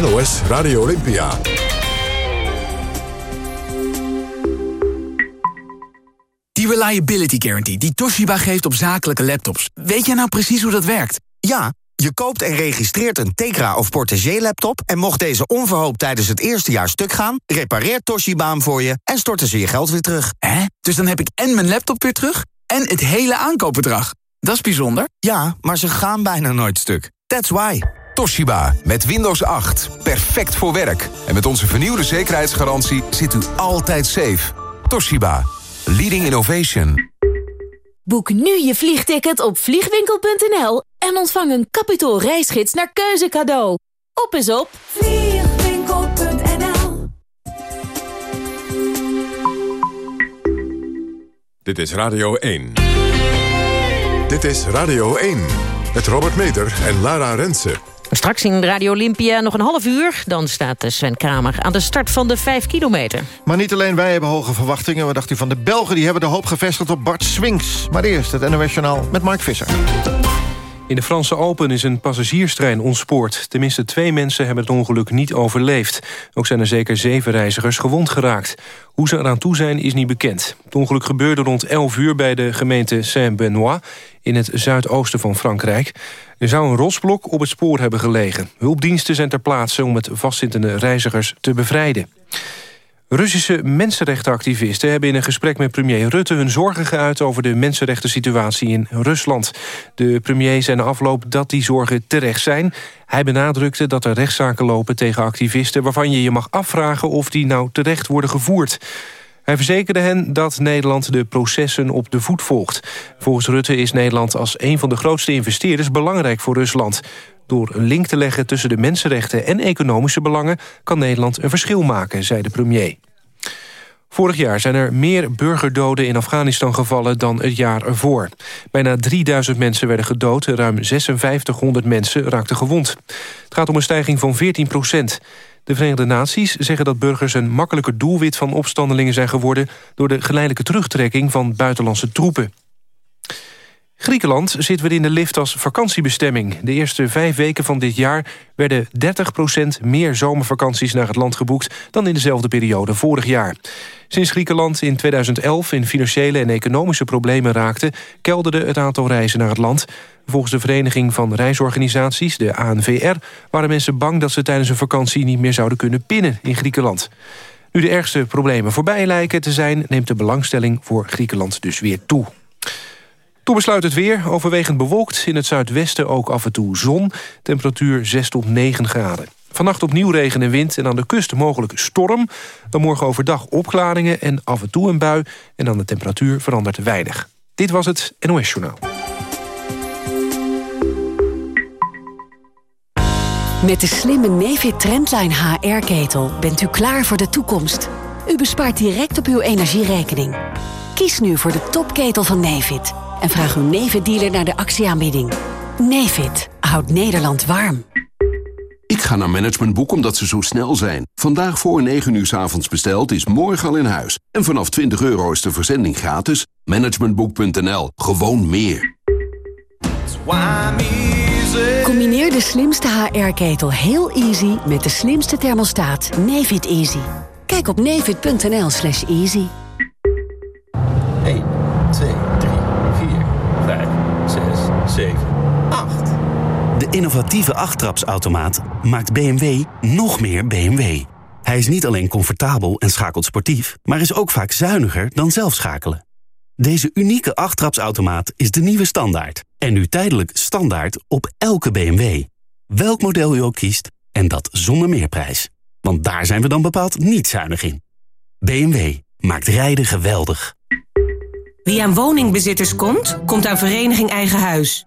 NOS Radio Olympia. Die Reliability Guarantee die Toshiba geeft op zakelijke laptops. Weet jij nou precies hoe dat werkt? Ja, je koopt en registreert een Tegra of Portagee laptop... en mocht deze onverhoopt tijdens het eerste jaar stuk gaan... repareert Toshiba hem voor je en storten ze je geld weer terug. Hè? Dus dan heb ik en mijn laptop weer terug en het hele aankoopbedrag. Dat is bijzonder. Ja, maar ze gaan bijna nooit stuk. That's why. Toshiba, met Windows 8. Perfect voor werk. En met onze vernieuwde zekerheidsgarantie zit u altijd safe. Toshiba, leading innovation. Boek nu je vliegticket op vliegwinkel.nl en ontvang een kapitaal reisgids naar keuze cadeau. Op is op vliegwinkel.nl Dit is Radio 1. Dit is Radio 1. Met Robert Meter en Lara Rensen. Straks in Radio Olympia nog een half uur. Dan staat Sven Kramer aan de start van de 5 kilometer. Maar niet alleen wij hebben hoge verwachtingen. Wat dacht u van de Belgen? Die hebben de hoop gevestigd op Bart Swings. Maar eerst het NOS Journaal met Mark Visser. In de Franse Alpen is een passagierstrein ontspoord. Tenminste twee mensen hebben het ongeluk niet overleefd. Ook zijn er zeker zeven reizigers gewond geraakt. Hoe ze eraan toe zijn is niet bekend. Het ongeluk gebeurde rond 11 uur bij de gemeente Saint-Benoît... in het zuidoosten van Frankrijk. Er zou een rotsblok op het spoor hebben gelegen. Hulpdiensten zijn ter plaatse om het vastzittende reizigers te bevrijden. Russische mensenrechtenactivisten hebben in een gesprek met premier Rutte... hun zorgen geuit over de mensenrechten-situatie in Rusland. De premier zei na afloop dat die zorgen terecht zijn. Hij benadrukte dat er rechtszaken lopen tegen activisten... waarvan je je mag afvragen of die nou terecht worden gevoerd. Hij verzekerde hen dat Nederland de processen op de voet volgt. Volgens Rutte is Nederland als een van de grootste investeerders belangrijk voor Rusland. Door een link te leggen tussen de mensenrechten en economische belangen... kan Nederland een verschil maken, zei de premier. Vorig jaar zijn er meer burgerdoden in Afghanistan gevallen dan het jaar ervoor. Bijna 3000 mensen werden gedood, ruim 5600 mensen raakten gewond. Het gaat om een stijging van 14 procent. De Verenigde Naties zeggen dat burgers een makkelijker doelwit van opstandelingen zijn geworden... door de geleidelijke terugtrekking van buitenlandse troepen. Griekenland zit weer in de lift als vakantiebestemming. De eerste vijf weken van dit jaar werden 30% meer zomervakanties naar het land geboekt... dan in dezelfde periode vorig jaar. Sinds Griekenland in 2011 in financiële en economische problemen raakte... kelderde het aantal reizen naar het land. Volgens de Vereniging van Reisorganisaties, de ANVR... waren mensen bang dat ze tijdens een vakantie niet meer zouden kunnen pinnen in Griekenland. Nu de ergste problemen voorbij lijken te zijn... neemt de belangstelling voor Griekenland dus weer toe. Toen besluit het weer, overwegend bewolkt. In het zuidwesten ook af en toe zon. Temperatuur 6 tot 9 graden. Vannacht opnieuw regen en wind en aan de kust mogelijk storm. Dan morgen overdag opklaringen en af en toe een bui. En dan de temperatuur verandert weinig. Dit was het NOS Journaal. Met de slimme Nefit Trendline HR-ketel bent u klaar voor de toekomst. U bespaart direct op uw energierekening. Kies nu voor de topketel van Nefit en vraag uw Nefit-dealer naar de actieaanbieding. Nefit houdt Nederland warm. Ik ga naar Managementboek omdat ze zo snel zijn. Vandaag voor 9 uur s avonds besteld is morgen al in huis. En vanaf 20 euro is de verzending gratis. Managementboek.nl. Gewoon meer. Combineer de slimste HR-ketel heel easy met de slimste thermostaat Nefit Easy. Kijk op nefit.nl slash easy. 1, 2, 3, 4, 5, 6, 7, 8. De innovatieve achttrapsautomaat maakt BMW nog meer BMW. Hij is niet alleen comfortabel en schakelt sportief... maar is ook vaak zuiniger dan zelf schakelen. Deze unieke achttrapsautomaat is de nieuwe standaard. En nu tijdelijk standaard op elke BMW. Welk model u ook kiest, en dat zonder meerprijs. Want daar zijn we dan bepaald niet zuinig in. BMW maakt rijden geweldig. Wie aan woningbezitters komt, komt aan Vereniging Eigen Huis.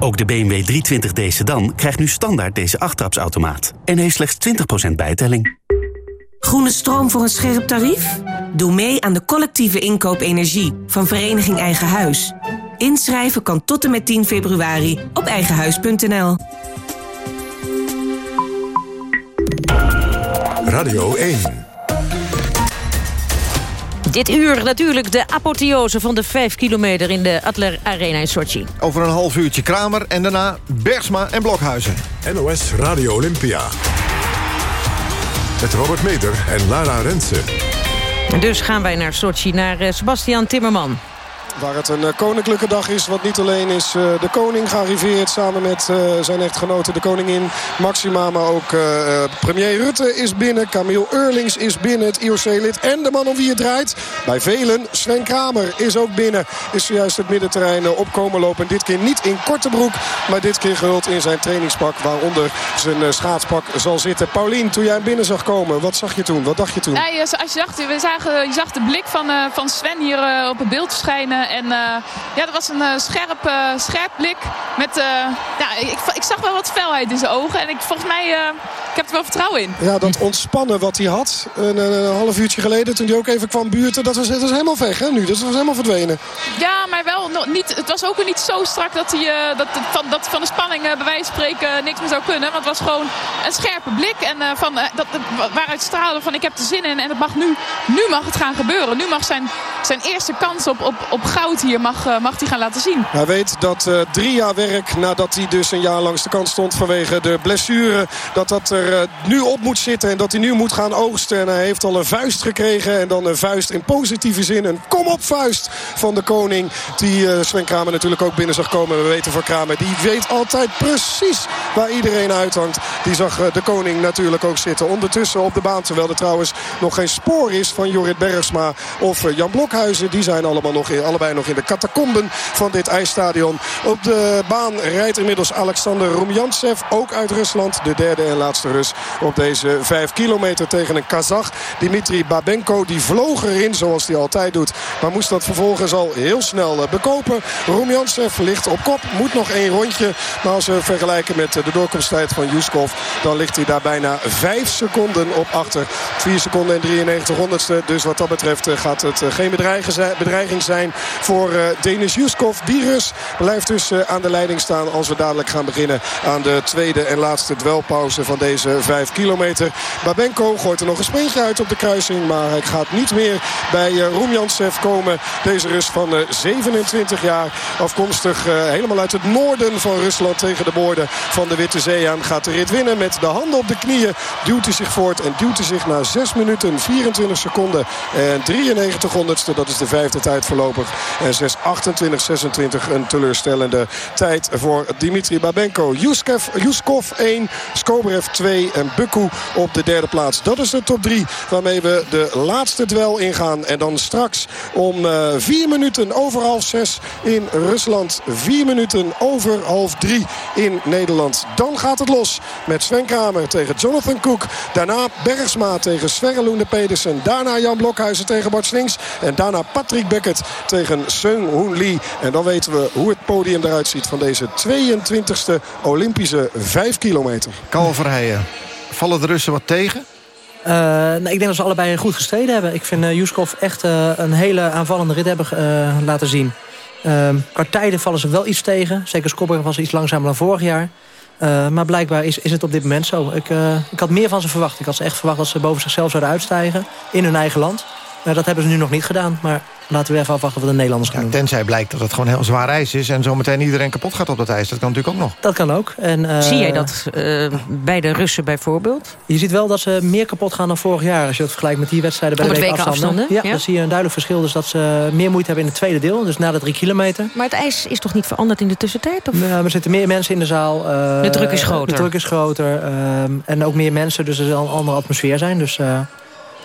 ook de BMW 320d sedan krijgt nu standaard deze achttrapsautomaat. En heeft slechts 20% bijtelling. Groene stroom voor een scherp tarief? Doe mee aan de collectieve inkoop energie van Vereniging Eigen Huis. Inschrijven kan tot en met 10 februari op eigenhuis.nl. Radio 1. Dit uur natuurlijk de apotheose van de 5 kilometer in de Adler Arena in Sochi. Over een half uurtje Kramer en daarna Bergsma en Blokhuizen. NOS Radio Olympia. Met Robert Meder en Lara Rensen. Dus gaan wij naar Sochi, naar eh, Sebastian Timmerman. Waar het een eh, koninklijke dag is. Want niet alleen is eh, de koning gearriveerd samen met eh, zijn echtgenote de koningin Maxima. Maar ook premier Rutte is binnen. Camille Eurlings is binnen, het IOC-lid. En de man om wie het draait. Bij velen, Sven Kramer is ook binnen. Is zojuist het middenterrein opkomen lopen. Dit keer niet in korte broek. Maar dit keer gehuld in zijn trainingspak. Waaronder zijn schaatspak zal zitten. Paulien, toen jij hem binnen zag komen. Wat zag je toen? Wat dacht je toen? Nee, als je, zag, we zagen, je zag de blik van, van Sven hier op het beeld verschijnen. En uh, ja, dat was een uh, scherp, uh, scherp blik. Met, ja, ik, ik, zag wel wat felheid in zijn ogen. En ik, volgens mij, ik heb er wel vertrouwen in. Ja, dat ontspannen wat hij had. Een, een half uurtje geleden, toen hij ook even kwam buurten. Dat was, dat was helemaal weg, hè, nu. Dat was helemaal verdwenen. Ja, maar wel nog niet, het was ook niet zo strak dat, hij, dat, van, dat van de spanning bij wijze van spreken niks meer zou kunnen. Want het was gewoon een scherpe blik. En van, dat, waaruit straalde van ik heb er zin in. En het mag nu, nu mag het gaan gebeuren. Nu mag zijn, zijn eerste kans op, op, op goud hier mag, mag hij gaan laten zien. Hij weet dat uh, drie jaar werk nadat hij dus een jaar langs de kant stond vanwege de blessure. Dat dat er uh, nu op moet zitten en dat hij nu moet gaan oogsten. En hij heeft al een vuist gekregen en dan een vuist in positieve zin. Een kom op vuist van de koning. Die Sven Kramer natuurlijk ook binnen zag komen. We weten van Kramer, die weet altijd precies waar iedereen uithangt. Die zag de koning natuurlijk ook zitten. Ondertussen op de baan, terwijl er trouwens nog geen spoor is van Jorrit Bergsma of Jan Blokhuizen. Die zijn allemaal nog in, allebei nog in de catacomben van dit ijsstadion. Op de baan rijdt inmiddels Alexander Rumjantsev, ook uit Rusland. De derde en laatste Op deze vijf kilometer tegen een Kazach. Dimitri Babenko, die vloog erin zoals hij altijd doet. Maar moest dat vervolgens al heel snel eh, bekopen. Rumjantsev ligt op kop, moet nog één rondje. Maar als we vergelijken met de doorkomsttijd van Juskov... dan ligt hij daar bijna vijf seconden op achter. 4 seconden en 93 honderdste. Dus wat dat betreft eh, gaat het eh, geen bedreiging zijn voor Denis Juskov. Die Rus blijft dus aan de leiding staan als we dadelijk gaan beginnen aan de tweede en laatste dwelpauze van deze 5 kilometer. Babenko gooit er nog een sprintje uit op de kruising. Maar hij gaat niet meer bij uh, Rumjantsev komen. Deze Rus van 27 jaar. Afkomstig helemaal uit het noorden van Rusland tegen de boorden van de Witte Zee aan. Gaat de rit winnen met de handen op de knieën. Duwt hij zich voort en duwt hij zich na 6 minuten 24 seconden en 93 honderdste. Dat is de vijfde tijd voorlopig. En 6.28.26 een teleurstellende tijd voor Dimitri Babenko. Yuskov 1, Skobrev 2 en Bukku op de derde plaats. Dat is de top 3 waarmee we de laatste duel ingaan. En dan straks om uh, 4 minuten over half 6 in Rusland. 4 minuten over half 3 in Nederland. Dan gaat het los met Sven Kramer tegen Jonathan Cook. Daarna Bergsma tegen Sverre Loende Pedersen. Daarna Jan Blokhuizen tegen Bart Slings. En daarna Patrick Beckett tegen Seung Hoon Lee. En dan weten we hoe het podium eruit ziet van deze 22e Olympische 5 kilometer. Kalverheien. Vallen de Russen wat tegen? Uh, nou, ik denk dat ze allebei goed gestreden hebben. Ik vind uh, Juskov echt een hele aanvallende rit hebben laten zien. qua tijden vallen ze wel iets tegen. Zeker Skobber was iets langzamer dan vorig jaar. maar blijkbaar is, is het op dit moment zo. Ik, ik had meer van ze verwacht. Ik had ze echt verwacht dat ze boven zichzelf zouden uitstijgen. In hun eigen land. Dat hebben ze nu nog niet gedaan. Maar laten we even afwachten wat de Nederlanders gaan ja, doen. Tenzij blijkt dat het gewoon heel zwaar ijs is... en zometeen iedereen kapot gaat op dat ijs. Dat kan natuurlijk ook nog. Dat kan ook. En, uh, Zie jij dat uh, bij de Russen bijvoorbeeld? Je ziet wel dat ze meer kapot gaan dan vorig jaar... als je dat vergelijkt met die wedstrijden bij op de weken afstanden. Ja, ja, dan zie je een duidelijk verschil. Dus dat ze meer moeite hebben in het tweede deel. Dus na de drie kilometer. Maar het ijs is toch niet veranderd in de tussentijd? Of? Ja, er zitten meer mensen in de zaal. Uh, de druk is groter. De druk is groter. en ook meer mensen. Dus er zal een andere atmosfeer zijn. Dus...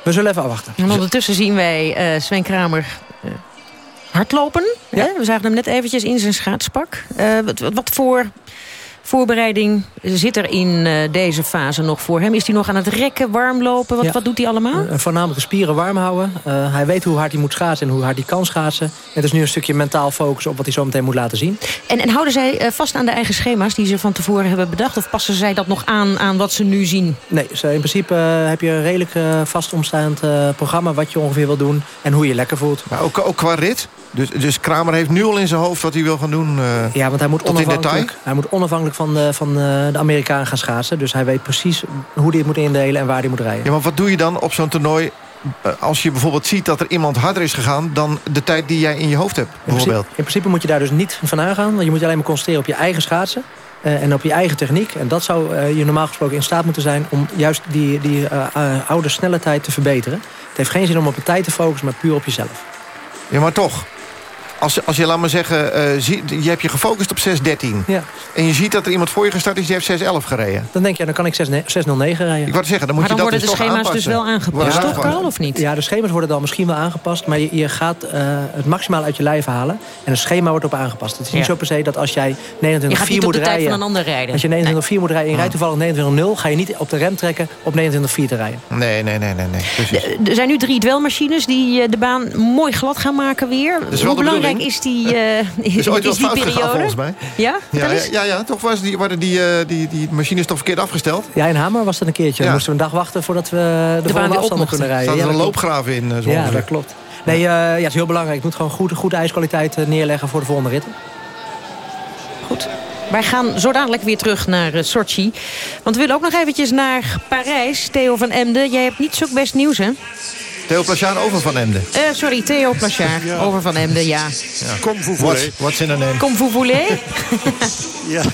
We zullen even afwachten. En ondertussen zien wij uh, Sven Kramer uh, hardlopen. Ja. We zagen hem net eventjes in zijn schaatspak. Uh, wat, wat, voor Voorbereiding zit er in eh, deze fase nog voor hem. Is hij nog aan het rekken, warm lopen? Wat, Ja. wat doet hij allemaal? Uh, voornamelijk de spieren warm houden. Uh, hij weet hoe hard hij moet schaatsen en hoe hard hij kan schaatsen. Het is nu een stukje mentaal focus op wat hij zo meteen moet laten zien. En, en houden zij eh, vast aan de eigen schema's die ze van tevoren hebben bedacht? Of passen zij dat nog aan aan wat ze nu zien? Nee, ze- in principe eh, heb je een redelijk eh, vast omstaand eh, programma... wat je ongeveer wil doen en hoe je lekker voelt. Maar ook, ook qua rit? Dus, dus Kramer heeft nu al in zijn hoofd wat hij wil gaan doen? eh, Ja, want hij moet tot in detail? onafhankelijk, hij moet onafhankelijk van, de, van eh, de Amerikaan gaan schaatsen. Dus hij weet precies hoe hij het moet indelen en waar hij moet rijden. Ja, maar wat doe je dan op zo'n toernooi... eh, als je bijvoorbeeld ziet dat er iemand harder is gegaan... dan de tijd die jij in je hoofd hebt, In principe, bijvoorbeeld? in principe moet je daar dus niet van aangaan. Want je moet alleen maar concentreren op je eigen schaatsen. en op je eigen techniek. En dat zou je normaal gesproken in staat moeten zijn... om juist die, die oude snelle tijd te verbeteren. Het heeft geen zin om op de tijd te focussen, maar puur op jezelf. Ja, maar toch. Als, als je, laat maar zeggen, eh, zie, je hebt je gefocust op 6.13. Ja. En je ziet dat er iemand voor je gestart is, die heeft 6.11 gereden. Dan denk je, dan kan ik 6 609 rijden. Ik wou zeggen, dan moet Maar dan je dat worden de dus toch schema's dus wel aangepast, toch. Carl, of niet? Ja, de schema's worden dan misschien wel aangepast... maar je, je gaat eh, het maximaal uit je lijf halen. En een schema wordt op aangepast. Het is niet zo per se dat als jij 29,4 Je gaat moet niet op de tijd rijden... van een ander rijden. Als je 29,4 moet rijden en je rijdt toevallig 29,0... ga je niet op de rem trekken op 29,4 te rijden. Nee, nee, nee, nee. nee. Precies. Er zijn nu drie dwelmachines die eh, de baan mooi glad gaan maken weer. is wel Hoe de belangrijk is die, eh is ooit is die fout gegaan, periode? volgens mij. Ja? Ja, ja, eens. ja, ja, toch was die, waren die, eh, die, die machines toch verkeerd afgesteld? Ja, in Hamer was dat een keertje. Ja. Dan moesten we een dag wachten voordat we de, baan volgende afstanden mochten. kunnen rijden. Staat er Ja, een loopgraaf in? eh, zo Ja, ongeveer? dat klopt. Nee, eh, ja, het is heel belangrijk. Het moet gewoon goed, goede ijskwaliteit eh, neerleggen voor de volgende ritten. Goed. Wij gaan zo dadelijk weer terug naar eh, Sochi. Want we willen ook nog eventjes naar Parijs. Theo van Emden, jij hebt niet zo best nieuws, hè? Theo Plachard over Van Emden. Eh, sorry, Theo Plachard. Over van Emden, ja. Kom What's, Foufoulé. what's in a name? Kom vous voulez? Ja.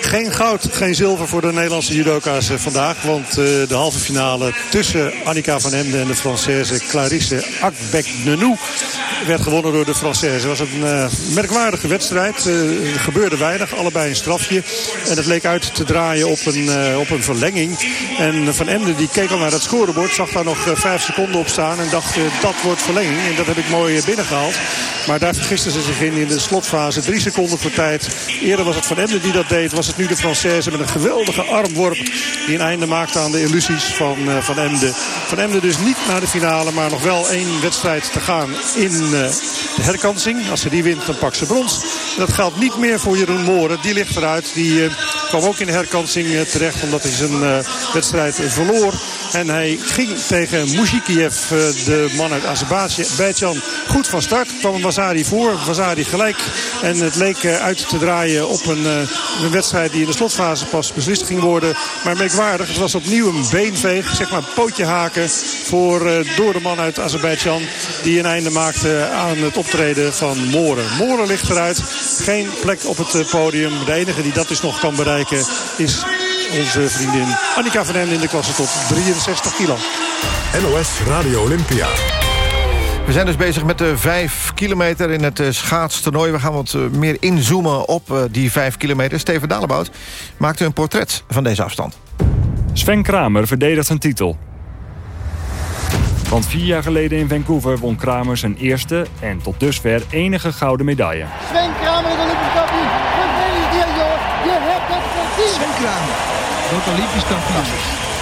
Geen goud, geen zilver voor de Nederlandse judoka's eh, vandaag. Want eh, de halve finale tussen Annika van Emden en de Française Clarisse Akbek-Nenou werd gewonnen door de Française. Het was een eh, merkwaardige wedstrijd. Er gebeurde weinig, allebei een strafje. En het leek uit te draaien op een, op een verlenging. En Van Emden die keek al naar het scorebord, zag daar nog vijf seconden op staan. En dacht, dat wordt verlenging. En dat heb ik mooi eh, binnengehaald. Maar daar vergisten ze zich in in de slotfase. Drie seconden voor tijd. Eerder was het Van Emden die dat deed. Was het nu de Française met een geweldige armworp. Die een einde maakte aan de illusies van eh, Van Emden. Van Emden dus niet naar de finale. Maar nog wel één wedstrijd te gaan in eh, de herkansing. Als ze die wint dan pakt ze brons. En dat geldt niet meer voor Jeroen Mooren. Die ligt eruit. Die eh, kwam ook in de herkansing terecht. Omdat hij zijn wedstrijd verloor. En hij ging tegen Muzikiev, eh, de man uit Azerbeidzjan, goed van start. Kwam Wazari voor, Wazari gelijk. En het leek uit te draaien op een, een wedstrijd die in de slotfase pas beslist ging worden. Maar merkwaardig, het was opnieuw een beenveeg, zeg maar een pootje haken voor, eh, door de man uit Azerbeidzjan. Die een einde maakte aan het optreden van Moren. Moren ligt eruit, geen plek op het eh, podium. De enige die dat dus nog kan bereiken is onze vriendin Annika van Emden in de klasse tot 63 kilo. NOS Radio Olympia. We zijn dus bezig met de 5 kilometer in het eh, schaatstoernooi. We gaan wat eh, meer inzoomen op eh, die 5 kilometer. Steven Dalebout maakte een portret van deze afstand. Sven Kramer verdedigt zijn titel. Want vier jaar geleden in Vancouver won Kramer zijn eerste en tot dusver enige gouden medaille. Sven Kramer is Olympisch kampioen. Gefeliciteerd joh, je hebt het verdiend. Sven Kramer wordt Olympisch kampioen.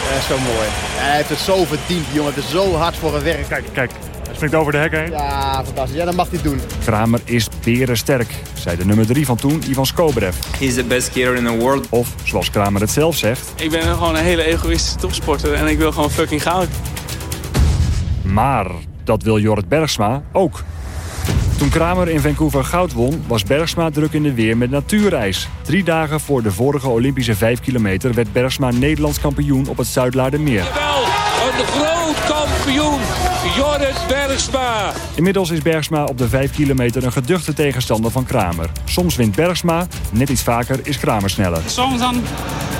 Dat is zo mooi. Hij heeft het zo verdiend, jongen. Het is zo hard voor een werk. Kijk, kijk. Hij springt over de hek heen. Ja, fantastisch. Ja, dat mag hij doen. Kramer is sterk, zei de nummer 3 van toen, Ivan Skobrev. He's the best skier in the world. Of, zoals Kramer het zelf zegt... Ik ben gewoon een hele egoïstische topsporter en ik wil gewoon fucking goud. Maar dat wil Jorrit Bergsma ook. Toen Kramer in Vancouver goud won, was Bergsma druk in de weer met natuurreis. Drie dagen voor de vorige Olympische 5 kilometer werd Bergsma Nederlands kampioen op het Zuidlaardermeer. Wel, een groot kampioen, Jorrit Bergsma. Inmiddels is Bergsma op de 5 kilometer een geduchte tegenstander van Kramer. Soms wint Bergsma, net iets vaker is Kramer sneller. Soms dan,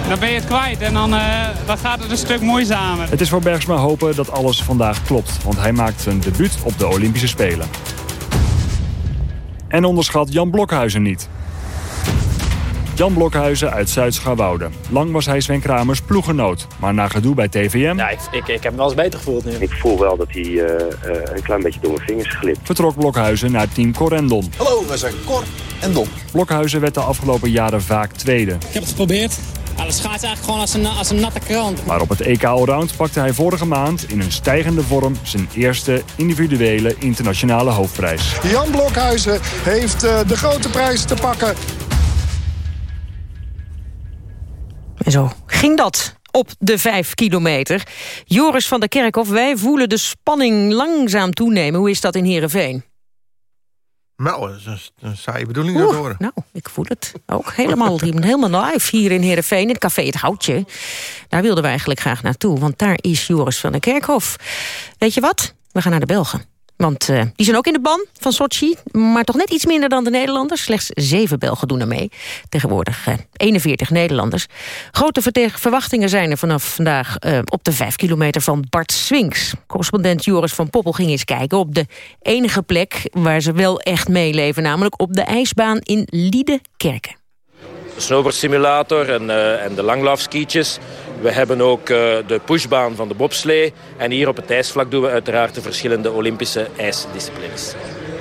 dan ben je het kwijt en dan, eh, dan gaat het een stuk moeizamer. Het is voor Bergsma hopen dat alles vandaag klopt, want hij maakt zijn debuut op de Olympische Spelen. En onderschat Jan Blokhuizen niet. Jan Blokhuizen uit Zuid-Scharwoude. Lang was hij Sven Kramers ploegenoot. Maar na gedoe bij TVM... Ja, ik, ik, ik heb hem wel eens beter gevoeld nu. Ik voel wel dat hij uh, uh, een klein beetje door mijn vingers glipt. Vertrok Blokhuizen naar team Corendon. Hallo, we zijn Cor en Don. Blokhuizen werd de afgelopen jaren vaak tweede. Ik heb het geprobeerd. Ja, dat schaats eigenlijk gewoon als een, als een natte krant. Maar op het EK Allround pakte hij vorige maand in een stijgende vorm... zijn eerste individuele internationale hoofdprijs. Jan Blokhuizen heeft uh, de grote prijs te pakken. En zo ging dat op de vijf kilometer. Joris van der Kerkhof, wij voelen de spanning langzaam toenemen. Hoe is dat in Heerenveen? Nou, dat is een, saaie bedoeling daardoor. Nou, ik voel het ook helemaal, helemaal live hier in Heerenveen. In het café Het Houtje. Daar wilden we eigenlijk graag naartoe. Want daar is Joris van der Kerkhof. Weet je wat? We gaan naar de Belgen. Want uh, die zijn ook in de ban van Sochi. Maar toch net iets minder dan de Nederlanders. Slechts zeven Belgen doen er mee. Tegenwoordig uh, 41 Nederlanders. Grote verwachtingen zijn er vanaf vandaag uh, op de vijf kilometer van Bart Swinks. Correspondent Joris van Poppel ging eens kijken op de enige plek waar ze wel echt meeleven. Namelijk op de ijsbaan in Liedekerken. De snowboardsimulator en, en de langlaufskietjes. We hebben ook uh, de pushbaan van de bobslee. En hier op het ijsvlak doen we uiteraard de verschillende Olympische ijsdisciplines.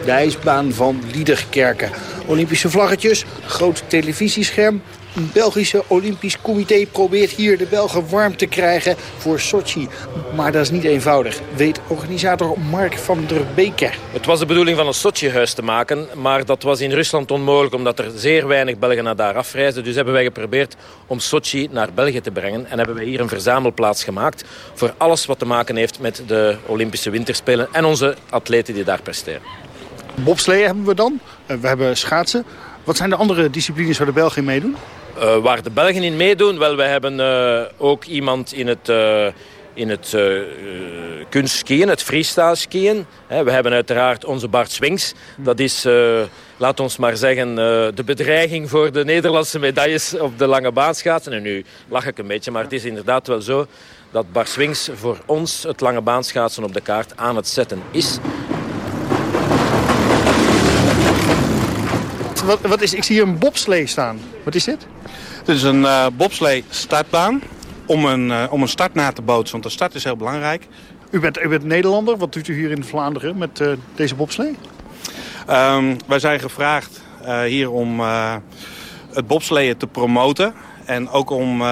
De ijsbaan van Liederkerken. Olympische vlaggetjes, groot televisiescherm. Een Belgische Olympisch Comité probeert hier de Belgen warm te krijgen voor Sochi. Maar dat is niet eenvoudig, weet organisator Mark van der Beke. Het was de bedoeling van een Sochi-huis te maken, maar dat was in Rusland onmogelijk omdat er zeer weinig Belgen naar daar afreizen. Dus hebben wij geprobeerd om Sochi naar België te brengen en hebben wij hier een verzamelplaats gemaakt voor alles wat te maken heeft met de Olympische Winterspelen en onze atleten die daar presteren. Bobslee hebben we dan, we hebben schaatsen. Wat zijn de andere disciplines waar de Belgen in meedoen? Uh, waar de Belgen in meedoen? Wel, wij hebben uh, ook iemand in het, uh, in het kunstskiën, het freestyle skiën. We hebben uiteraard onze Bart Swings. Dat is, laat ons maar zeggen, de bedreiging voor de Nederlandse medailles op de lange baan schaatsen. En nu lach ik een beetje, maar het is inderdaad wel zo dat Bart Swings voor ons het lange baanschaatsen op de kaart aan het zetten is. Wat, wat is, ik zie hier een bobslee staan. Wat is dit? Dit is een uh, bobslee startbaan om een, uh, om een start na te bootsen. Want de start is heel belangrijk. U bent, u bent Nederlander. Wat doet u hier in Vlaanderen met uh, deze bobslee? Um, wij zijn gevraagd hier om het bobsleeën te promoten. En ook om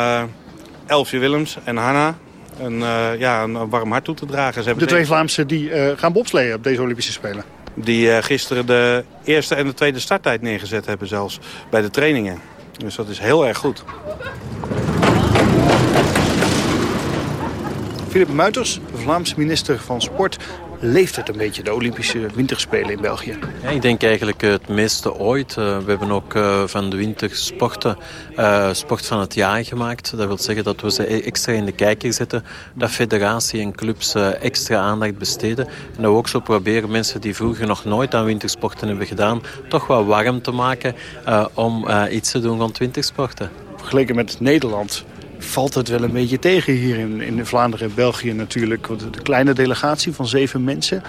Elfje Willems en Hanna een, ja, een warm hart toe te dragen. Ze de twee. Vlaamse die gaan bobsleeën op deze Olympische Spelen? Die uh, gisteren de eerste en de tweede starttijd neergezet hebben zelfs bij de trainingen. Dus dat is heel erg goed. Philip Muiters, Vlaams minister van Sport. Leeft het een beetje, de Olympische Winterspelen in België? Ja, ik denk eigenlijk het meeste ooit. Uh, we hebben ook uh, van de wintersporten uh, sport van het jaar gemaakt. Dat wil zeggen dat we ze extra in de kijker zetten. Dat federatie en clubs extra aandacht besteden. En dat we ook zo proberen mensen die vroeger nog nooit aan wintersporten hebben gedaan... toch wel warm te maken om iets te doen rond wintersporten. Vergeleken met Nederland valt het wel een beetje tegen hier in, in Vlaanderen en België natuurlijk. Want de kleine delegatie van zeven mensen.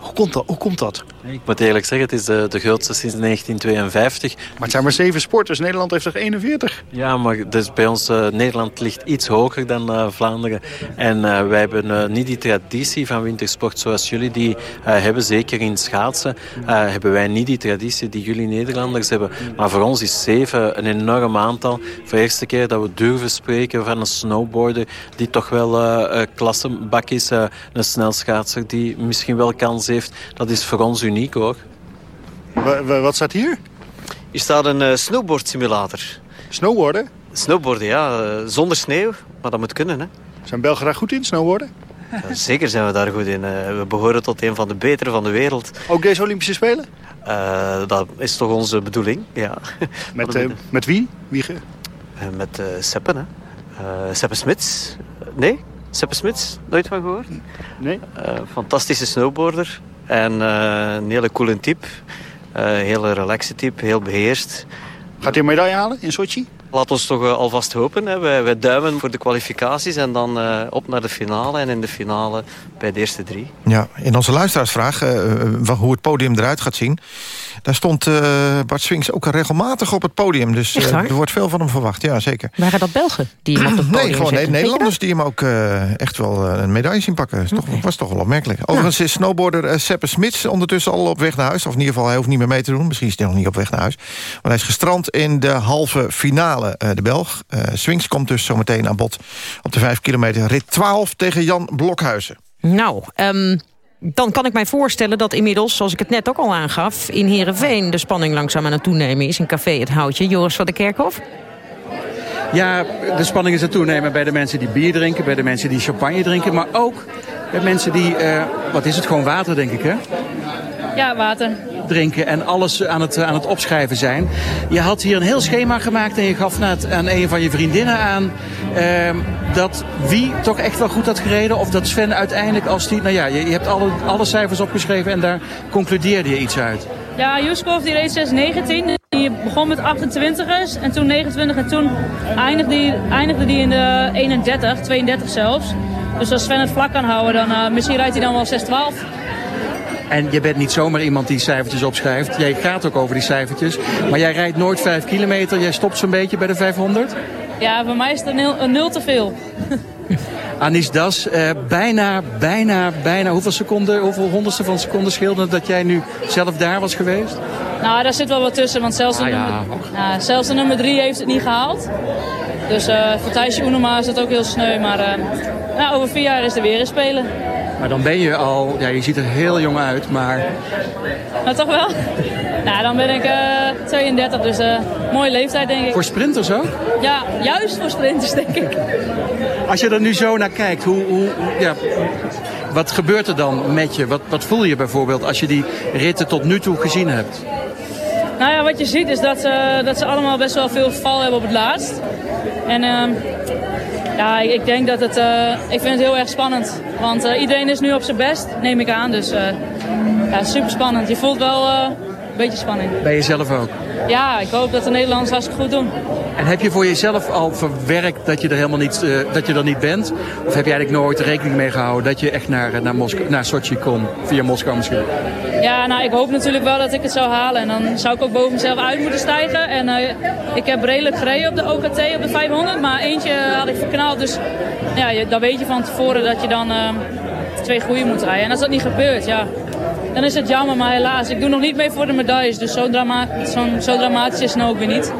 Hoe komt dat? Hoe komt dat? Ik moet eerlijk zeggen, het is de, de grootste sinds 1952. Maar het zijn maar zeven sporters. Nederland heeft er 41. Ja, maar dus bij ons, uh, Nederland ligt iets hoger dan uh, Vlaanderen. En uh, wij hebben niet die traditie van wintersport zoals jullie die hebben. Zeker in schaatsen hebben wij niet die traditie die jullie Nederlanders hebben. Maar voor ons is zeven een enorm aantal. Voor de eerste keer dat we durven spreken van een snowboarder die toch wel klassenbak is. een snelschaatser die misschien wel kans heeft. Dat is voor ons uniek hoor. Wat staat hier? Hier staat een uh, snowboardsimulator. Snowboarden? Snowboarden, ja. Uh, zonder sneeuw, maar dat moet kunnen. Hè. Zijn Belgen daar goed in, snowboarden? Ja, zeker zijn we daar goed in. Uh, we behoren tot een van de betere van de wereld. Ook deze Olympische Spelen? dat is toch onze bedoeling, ja. Met, met wie? wie ge... met Seppen, hè. Seppen Smits. nee? Seppe Smits, nooit van gehoord? Nee. Uh, fantastische snowboarder. En uh, een hele coole type. Uh, hele relaxe type, heel beheerst. Gaat hij een medaille halen in Sochi? Laat ons toch uh, alvast hopen. Hè. Wij, wij, duimen voor de kwalificaties en dan uh, op naar de finale. En in de finale bij de eerste drie. Ja, in onze luisteraarsvraag, uh, hoe het podium eruit gaat zien... daar stond Bart Swings ook regelmatig op het podium. Dus er wordt veel van hem verwacht, ja zeker. Waren dat Belgen die hem op het podium Nee, gewoon zetten? Nederlanders die hem ook echt wel een medaille zien pakken. Dat okay. was toch wel opmerkelijk. Overigens is snowboarder Seppe Smits ondertussen al op weg naar huis. Of in ieder geval, hij hoeft niet meer mee te doen. Misschien is hij nog niet op weg naar huis. Want hij is gestrand in de halve finale. De Belg. Uh, Swings komt dus zometeen aan bod op de 5 kilometer rit 12 tegen Jan Blokhuizen. Nou, um, dan kan ik mij voorstellen dat inmiddels, zoals ik het net ook al aangaf... in Heerenveen de spanning langzaam aan het toenemen is in Café Het Houtje. Joris van der Kerkhof? Ja, de spanning is aan het toenemen bij de mensen die bier drinken... bij de mensen die champagne drinken, maar ook bij mensen die... Uh, wat is het, gewoon water denk ik, hè? Ja, water drinken en alles aan het, aan het opschrijven zijn. Je had hier een heel schema gemaakt en je gaf net aan een van je vriendinnen aan... Uh, dat wie toch echt wel goed had gereden of dat Sven uiteindelijk als die... Nou ja, je, je hebt alle, alle cijfers opgeschreven en daar concludeerde je iets uit. Ja, Juskov die reed 6-19. Die begon met 28ers en toen 29 en toen eindigde die, eindigde die in de 31, 32 zelfs. Dus als Sven het vlak kan houden, dan uh, misschien rijdt hij dan wel 6-12. En je bent niet zomaar iemand die cijfertjes opschrijft. Jij gaat ook over die cijfertjes. Maar jij rijdt nooit 5 kilometer. Jij stopt zo'n beetje bij de 500? Ja, voor mij is het een nul, een nul te veel. Anis Das, eh, bijna, bijna, bijna. Hoeveel seconden, hoeveel honderdste van seconden scheelde dat jij nu zelf daar was geweest? Nou, daar zit wel wat tussen. Want zelfs de, ah, nummer, uh, zelfs de nummer drie heeft het niet gehaald. Dus uh, voor Thijsje Oenema is dat ook heel sneu. Maar nou, over vier jaar is er weer een spelen. Maar dan ben je al, ja, je ziet er heel jong uit, maar... Nou, toch wel? Nou, dan ben ik uh, 32, dus uh, mooie leeftijd, denk ik. Voor sprinters ook? Ja, juist voor sprinters, denk ik. Als je er nu zo naar kijkt, hoe, hoe, ja, wat gebeurt er dan met je? Wat, wat voel je bijvoorbeeld als je die ritten tot nu toe gezien hebt? Nou ja, wat je ziet is dat ze, dat ze allemaal best wel veel val hebben op het laatst. En... Ja, ik denk dat het... Uh, ik vind het heel erg spannend. Want uh, iedereen is nu op zijn best, neem ik aan. Dus uh, ja, super spannend. Je voelt wel een beetje spanning. Bij jezelf ook? Ja, ik hoop dat de Nederlanders hartstikke goed doen. En heb je voor jezelf al verwerkt dat je er helemaal niet, dat je er niet bent? Of heb je eigenlijk nooit rekening mee gehouden dat je echt naar, naar, Moskou, naar Sochi kon? Via Moskou misschien? Ja, nou, ik hoop natuurlijk wel dat ik het zou halen. En dan zou ik ook boven mezelf uit moeten stijgen. En uh, ik heb redelijk gereden op de OKT, op de 500. Maar eentje had ik verknald. Dus ja, dan weet je van tevoren dat je dan uh, twee goede moet rijden. En als dat niet gebeurt, ja, dan is het jammer. Maar helaas, ik doe nog niet mee voor de medailles. Dus zo, drama zo, zo dramatisch is het nou ook weer niet.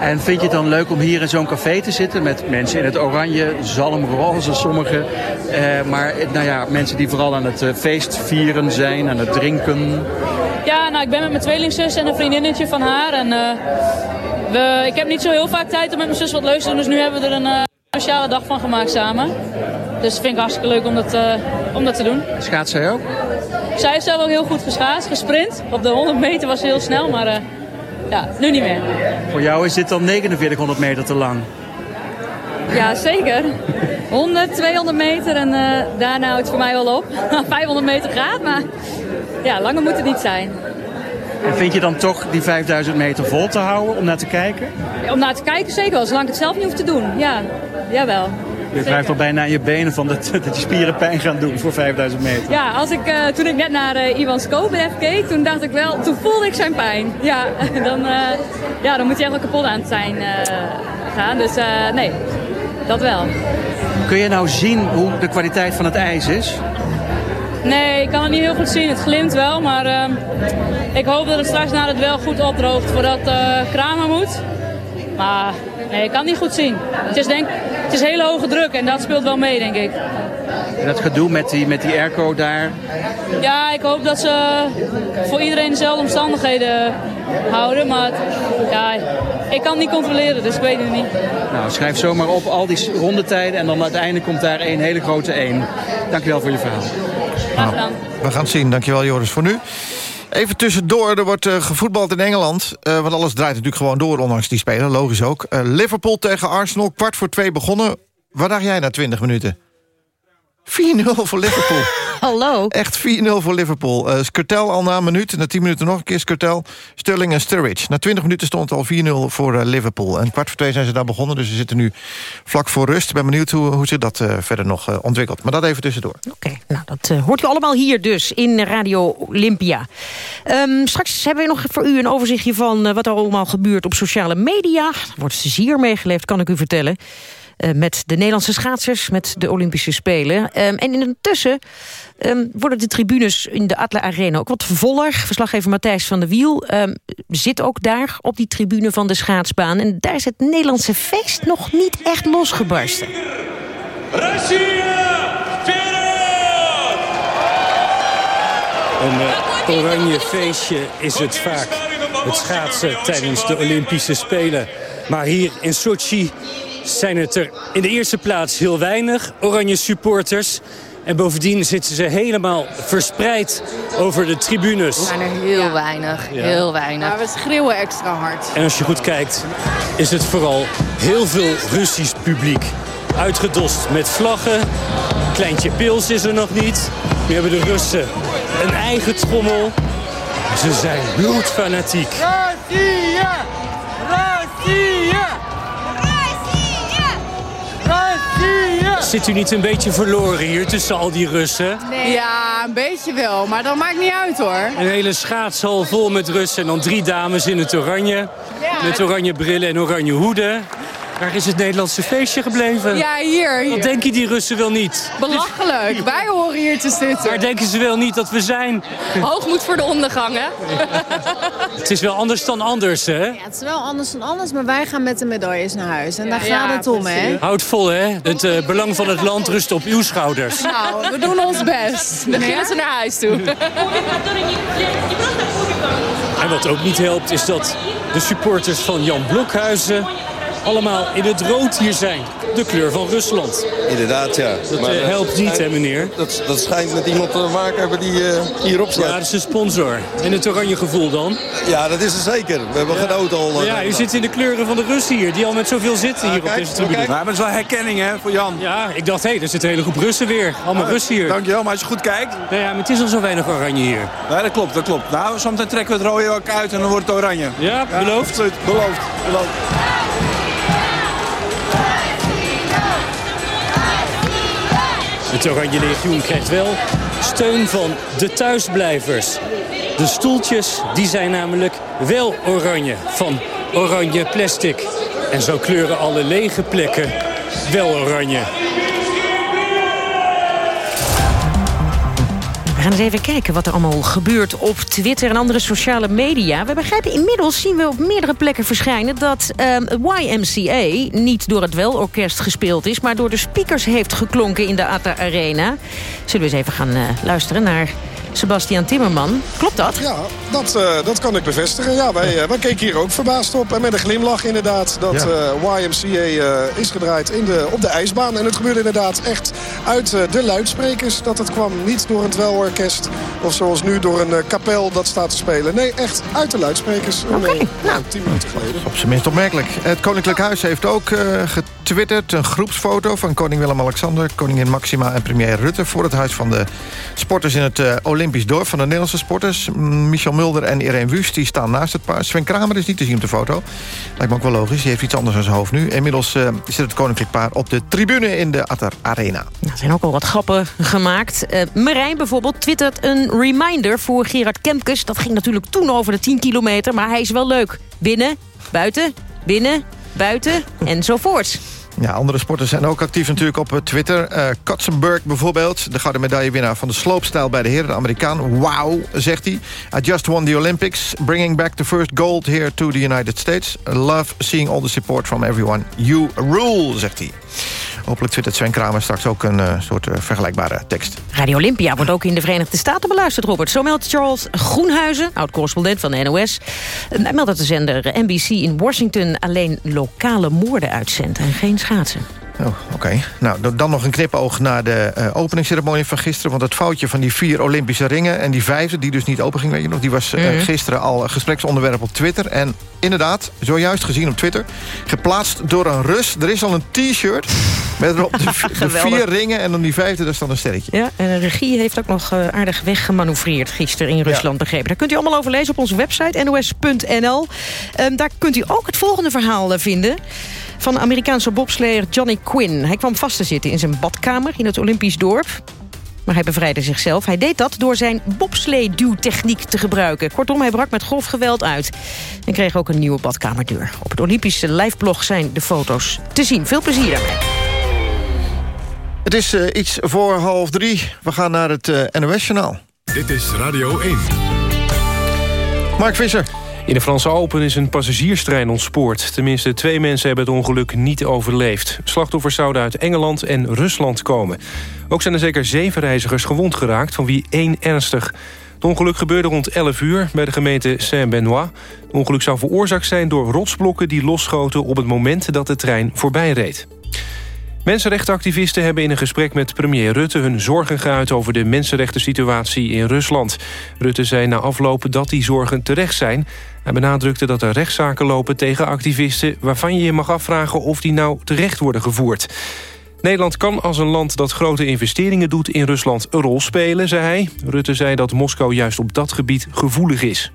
En vind je het dan leuk om hier in zo'n café te zitten met mensen in het oranje, zalmroze sommigen. Eh, maar nou ja, mensen die vooral aan het uh, feest vieren zijn, aan het drinken. Ja, nou ik ben met mijn tweelingzus en een vriendinnetje van haar. En, uh, we, ik heb niet zo heel vaak tijd om met mijn zus wat leuks te doen. Dus nu hebben we er een speciale dag van gemaakt samen. Dus vind ik hartstikke leuk om dat, om dat te doen. Schaats zij ook? Zij heeft zelf ook heel goed geschaatst, gesprint. Op de 100 meter was ze heel snel, maar ja, nu niet meer. Voor jou is dit dan 4900 meter te lang? Ja, zeker. 100, 200 meter en uh, daarna houdt het voor mij wel op. 500 meter gaat, maar ja, langer moet het niet zijn. En vind je dan toch die 5000 meter vol te houden om naar te kijken? Ja, om naar te kijken zeker wel, zolang ik het zelf niet hoef te doen. Ja, jawel. Je krijgt al bijna aan je benen van dat, dat je spieren pijn gaan doen voor 5000 meter. Ja, als ik, uh, toen ik net naar uh, Ivan Skoberev keek, toen dacht ik wel, toen voelde ik zijn pijn. Ja, dan, uh, ja, dan moet hij wel kapot aan het zijn gaan. Dus nee, dat wel. Kun je nou zien hoe de kwaliteit van het ijs is? Nee, ik kan het niet heel goed zien. Het glimt wel, maar uh, ik hoop dat het straks na het wel goed opdroogt voordat uh, Kramer moet. Maar nee, ik kan het niet goed zien. Het is, denk, het is hele hoge druk en dat speelt wel mee, denk ik. En dat gedoe met die, met die airco daar? Ja, ik hoop dat ze voor iedereen dezelfde omstandigheden houden. Maar ja, ik kan het niet controleren, dus ik weet het niet. Nou, schrijf zomaar op al die rondetijden en dan uiteindelijk komt daar een hele grote 1. Dankjewel voor je verhaal. Graag gedaan. Nou, we gaan het zien. Dankjewel Joris voor nu. Even tussendoor, er wordt uh, gevoetbald in Engeland. Uh, want alles draait natuurlijk gewoon door, ondanks die spelen. Logisch ook. Uh, Liverpool tegen Arsenal, kwart voor twee begonnen. Wat dacht jij na 20 minuten? 4-0 voor Liverpool. Hallo. Echt 4-0 voor Liverpool. Uh, al na een minuut. Na 10 minuten nog een keer Skrtel. Sterling en Sturridge. Na 20 minuten stond het al 4-0 voor uh, Liverpool. En kwart voor twee zijn ze daar begonnen. Dus ze zitten nu vlak voor rust. Ik ben benieuwd hoe, hoe zich dat uh, verder nog ontwikkelt. Maar dat even tussendoor. Oké, okay, nou dat hoort u allemaal hier dus in Radio Olympia. Um, straks hebben we nog voor u een overzichtje van wat er allemaal gebeurt op sociale media. Er wordt zeer meegeleefd, kan ik u vertellen. Uh, met de Nederlandse schaatsers, met de Olympische Spelen. Um, en intussen um, worden de tribunes in de Atla Arena ook wat voller. Verslaggever Matthijs van der Wiel zit ook daar op die tribune van de schaatsbaan. En daar is het Nederlandse feest nog niet echt losgebarsten. Russia, Een uh, oranje feestje is het vaak. Het schaatsen tijdens de Olympische Spelen. Maar hier in Sochi zijn het er in de eerste plaats heel weinig oranje supporters. En bovendien zitten ze helemaal verspreid over de tribunes. Er zijn er heel weinig, heel weinig. Maar we schreeuwen extra hard. En als je goed kijkt, is het vooral heel veel Russisch publiek. Uitgedost met vlaggen. Kleintje Pils is er nog niet. Nu hebben de Russen een eigen trommel. Ze zijn bloedfanatiek. Russia! Zit u niet een beetje verloren hier tussen al die Russen? Ja, een beetje wel, maar dat maakt niet uit hoor. Een hele schaatshal vol met Russen en dan drie dames in het oranje. Ja. Met oranje brillen en oranje hoeden. Waar is het Nederlandse feestje gebleven? Ja, hier. hier. Wat denken die Russen wel niet? Belachelijk, wij horen hier te zitten. Waar denken ze wel niet dat we zijn? Hoogmoed voor de ondergang, hè? Het is wel anders dan anders, hè? Ja, het is wel anders dan anders, maar wij gaan met de medailles naar huis. En daar Ja, gaat het om, hè? Houd vol, hè? Het eh, belang van het land rust op uw schouders. Nou, we doen ons best. We beginnen ze naar huis toe. En wat ook niet helpt, is dat de supporters van Jan Blokhuizen... allemaal in het rood hier zijn. De kleur van Rusland. Inderdaad, ja. Dat Maar, eh, eh, helpt niet, hè, meneer? Dat, dat schijnt met iemand te maken hebben die eh, hierop staat. Ja, dat is een sponsor. En het oranje gevoel dan? Ja, dat is er zeker. We hebben genoten al. Ja, u zit in de kleuren van de Russen hier, die al met zoveel zitten hier op deze tribune. Maar het is wel herkenning hè, voor Jan. Ja, ik dacht, hé, er zit een hele groep Russen weer. Allemaal Russen hier. Dankjewel, maar als je goed kijkt... Ja, maar het is al zo weinig oranje hier. Nee, dat klopt, dat klopt. Nou, zometeen trekken we het rode ook uit en dan wordt het oranje. Ja, beloofd? absoluut. Beloofd. beloofd. Het Oranje Legioen krijgt wel steun van de thuisblijvers. De stoeltjes die zijn namelijk wel oranje, van oranje plastic. En zo kleuren alle lege plekken wel oranje. We gaan eens even kijken wat er allemaal gebeurt op Twitter en andere sociale media. We begrijpen inmiddels, zien we op meerdere plekken verschijnen... dat ehm, YMCA niet door het Welorkest gespeeld is... maar door de speakers heeft geklonken in de Atta Arena. Zullen we eens even gaan eh, luisteren naar Sebastian Timmerman. Klopt dat? Ja, dat, eh, dat kan ik bevestigen. Ja, wij, eh, wij keken hier ook verbaasd op. En met een glimlach inderdaad dat eh, YMCA eh, is gedraaid in de, op de ijsbaan. En het gebeurde inderdaad echt uit de luidspreekers. Dat het kwam niet door een dwelorkest of zoals nu door een kapel dat staat te spelen. Nee, echt uit de luidsprekers. Oké, nou. tien minuten geleden. Op zijn minst opmerkelijk. Het Koninklijk Huis heeft ook eh, getwitterd een groepsfoto... van koning Willem-Alexander, koningin Maxima en premier Rutte... voor het huis van de sporters in het eh, Olympisch dorp... van de Nederlandse sporters. Michel Mulder en Irene Wust die staan naast het paar. Sven Kramer is niet te zien op de foto. Lijkt me ook wel logisch. Die heeft iets anders aan zijn hoofd nu. Inmiddels eh, zit het koninklijk paar op de tribune in de Attar Arena. Nou, er zijn ook al wat grappen gemaakt. Eh Marijn bijvoorbeeld twittert een reminder voor Gerard Kemkes. Dat ging natuurlijk toen over de 10 kilometer, maar hij is wel leuk. Binnen, buiten, binnen, buiten enzovoort. Ja, andere sporters zijn ook actief natuurlijk op eh, Twitter. Eh Katzenberg bijvoorbeeld, de gouden medaillewinnaar van de sloopstijl bij de heren, de Amerikaan. Wow, zegt hij. I just won the Olympics, bringing back the first gold here to the United States. Love seeing all the support from everyone. You rule, zegt hij. Hopelijk twittert Sven Kramer straks ook een eh, soort eh, vergelijkbare tekst. Radio Olympia wordt ook in de Verenigde Staten beluisterd, Robert. Zo meldt Charles Groenhuizen, oud-correspondent van de NOS. Meldt dat de zender NBC in Washington alleen lokale moorden uitzendt en geen schaatsen. Oh, oké. Nou, dan- nog een knipoog naar de eh, openingsceremonie van gisteren. Want het foutje van die vier Olympische ringen... en die vijfde, die dus niet open ging, weet je nog... die was eh, Mhm. gisteren al gespreksonderwerp op Twitter. En inderdaad, zojuist gezien op Twitter... geplaatst door een Rus. Er is al een t-shirt met erop de, de vier ringen... en dan die vijfde, daar staat een sterretje. Ja, en de regie heeft ook nog eh, aardig weggemanoeuvreerd gisteren in Rusland, begrepen. Daar kunt u allemaal over lezen op onze website, nos.nl. Ehm, daar kunt u ook het volgende verhaal vinden van de Amerikaanse bobsleer Johnny Quinn. Hij kwam vast te zitten in zijn badkamer in het Olympisch dorp. Maar hij bevrijdde zichzelf. Hij deed dat door zijn bobsleeduwtechniek te gebruiken. Kortom, hij brak met grof geweld uit. En kreeg ook een nieuwe badkamerdeur. Op het Olympische liveblog zijn de foto's te zien. Veel plezier daarmee. Het is eh, iets voor half drie. We gaan naar het eh, NOS-journaal. Dit is Radio 1. Mark Visser. In de Franse Open is een passagierstrein ontspoord. Tenminste, twee mensen hebben het ongeluk niet overleefd. Slachtoffers zouden uit Engeland en Rusland komen. Ook zijn er zeker zeven reizigers gewond geraakt, van wie één ernstig. Het ongeluk gebeurde rond 11 uur bij de gemeente Saint-Benoît. Het ongeluk zou veroorzaakt zijn door rotsblokken die losschoten... op het moment dat de trein voorbij reed. Mensenrechtenactivisten hebben in een gesprek met premier Rutte... hun zorgen geuit over de mensenrechtensituatie in Rusland. Rutte zei na aflopen dat die zorgen terecht zijn. Hij benadrukte dat er rechtszaken lopen tegen activisten... waarvan je je mag afvragen of die nou terecht worden gevoerd. Nederland kan als een land dat grote investeringen doet in Rusland een rol spelen, zei hij. Rutte zei dat Moskou juist op dat gebied gevoelig is.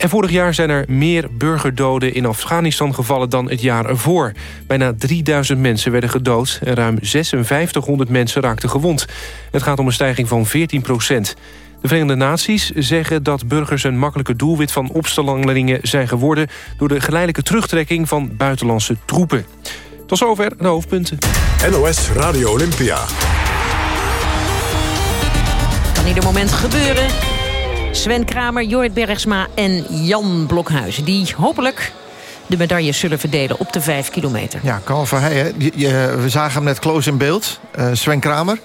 En vorig jaar zijn er meer burgerdoden in Afghanistan gevallen dan het jaar ervoor. Bijna 3000 mensen werden gedood en ruim 5600 mensen raakten gewond. Het gaat om een stijging van 14 procent. De Verenigde Naties zeggen dat burgers een makkelijke doelwit van opstandelingen zijn geworden... door de geleidelijke terugtrekking van buitenlandse troepen. Tot zover de hoofdpunten. NOS Radio Olympia. Kan ieder moment gebeuren. Sven Kramer, Jorrit Bergsma en Jan Blokhuizen... die hopelijk de medailles zullen verdelen op de vijf kilometer. Ja, Carl Verheijen. Je- je- We zagen hem net close in beeld. Eh, Sven Kramer.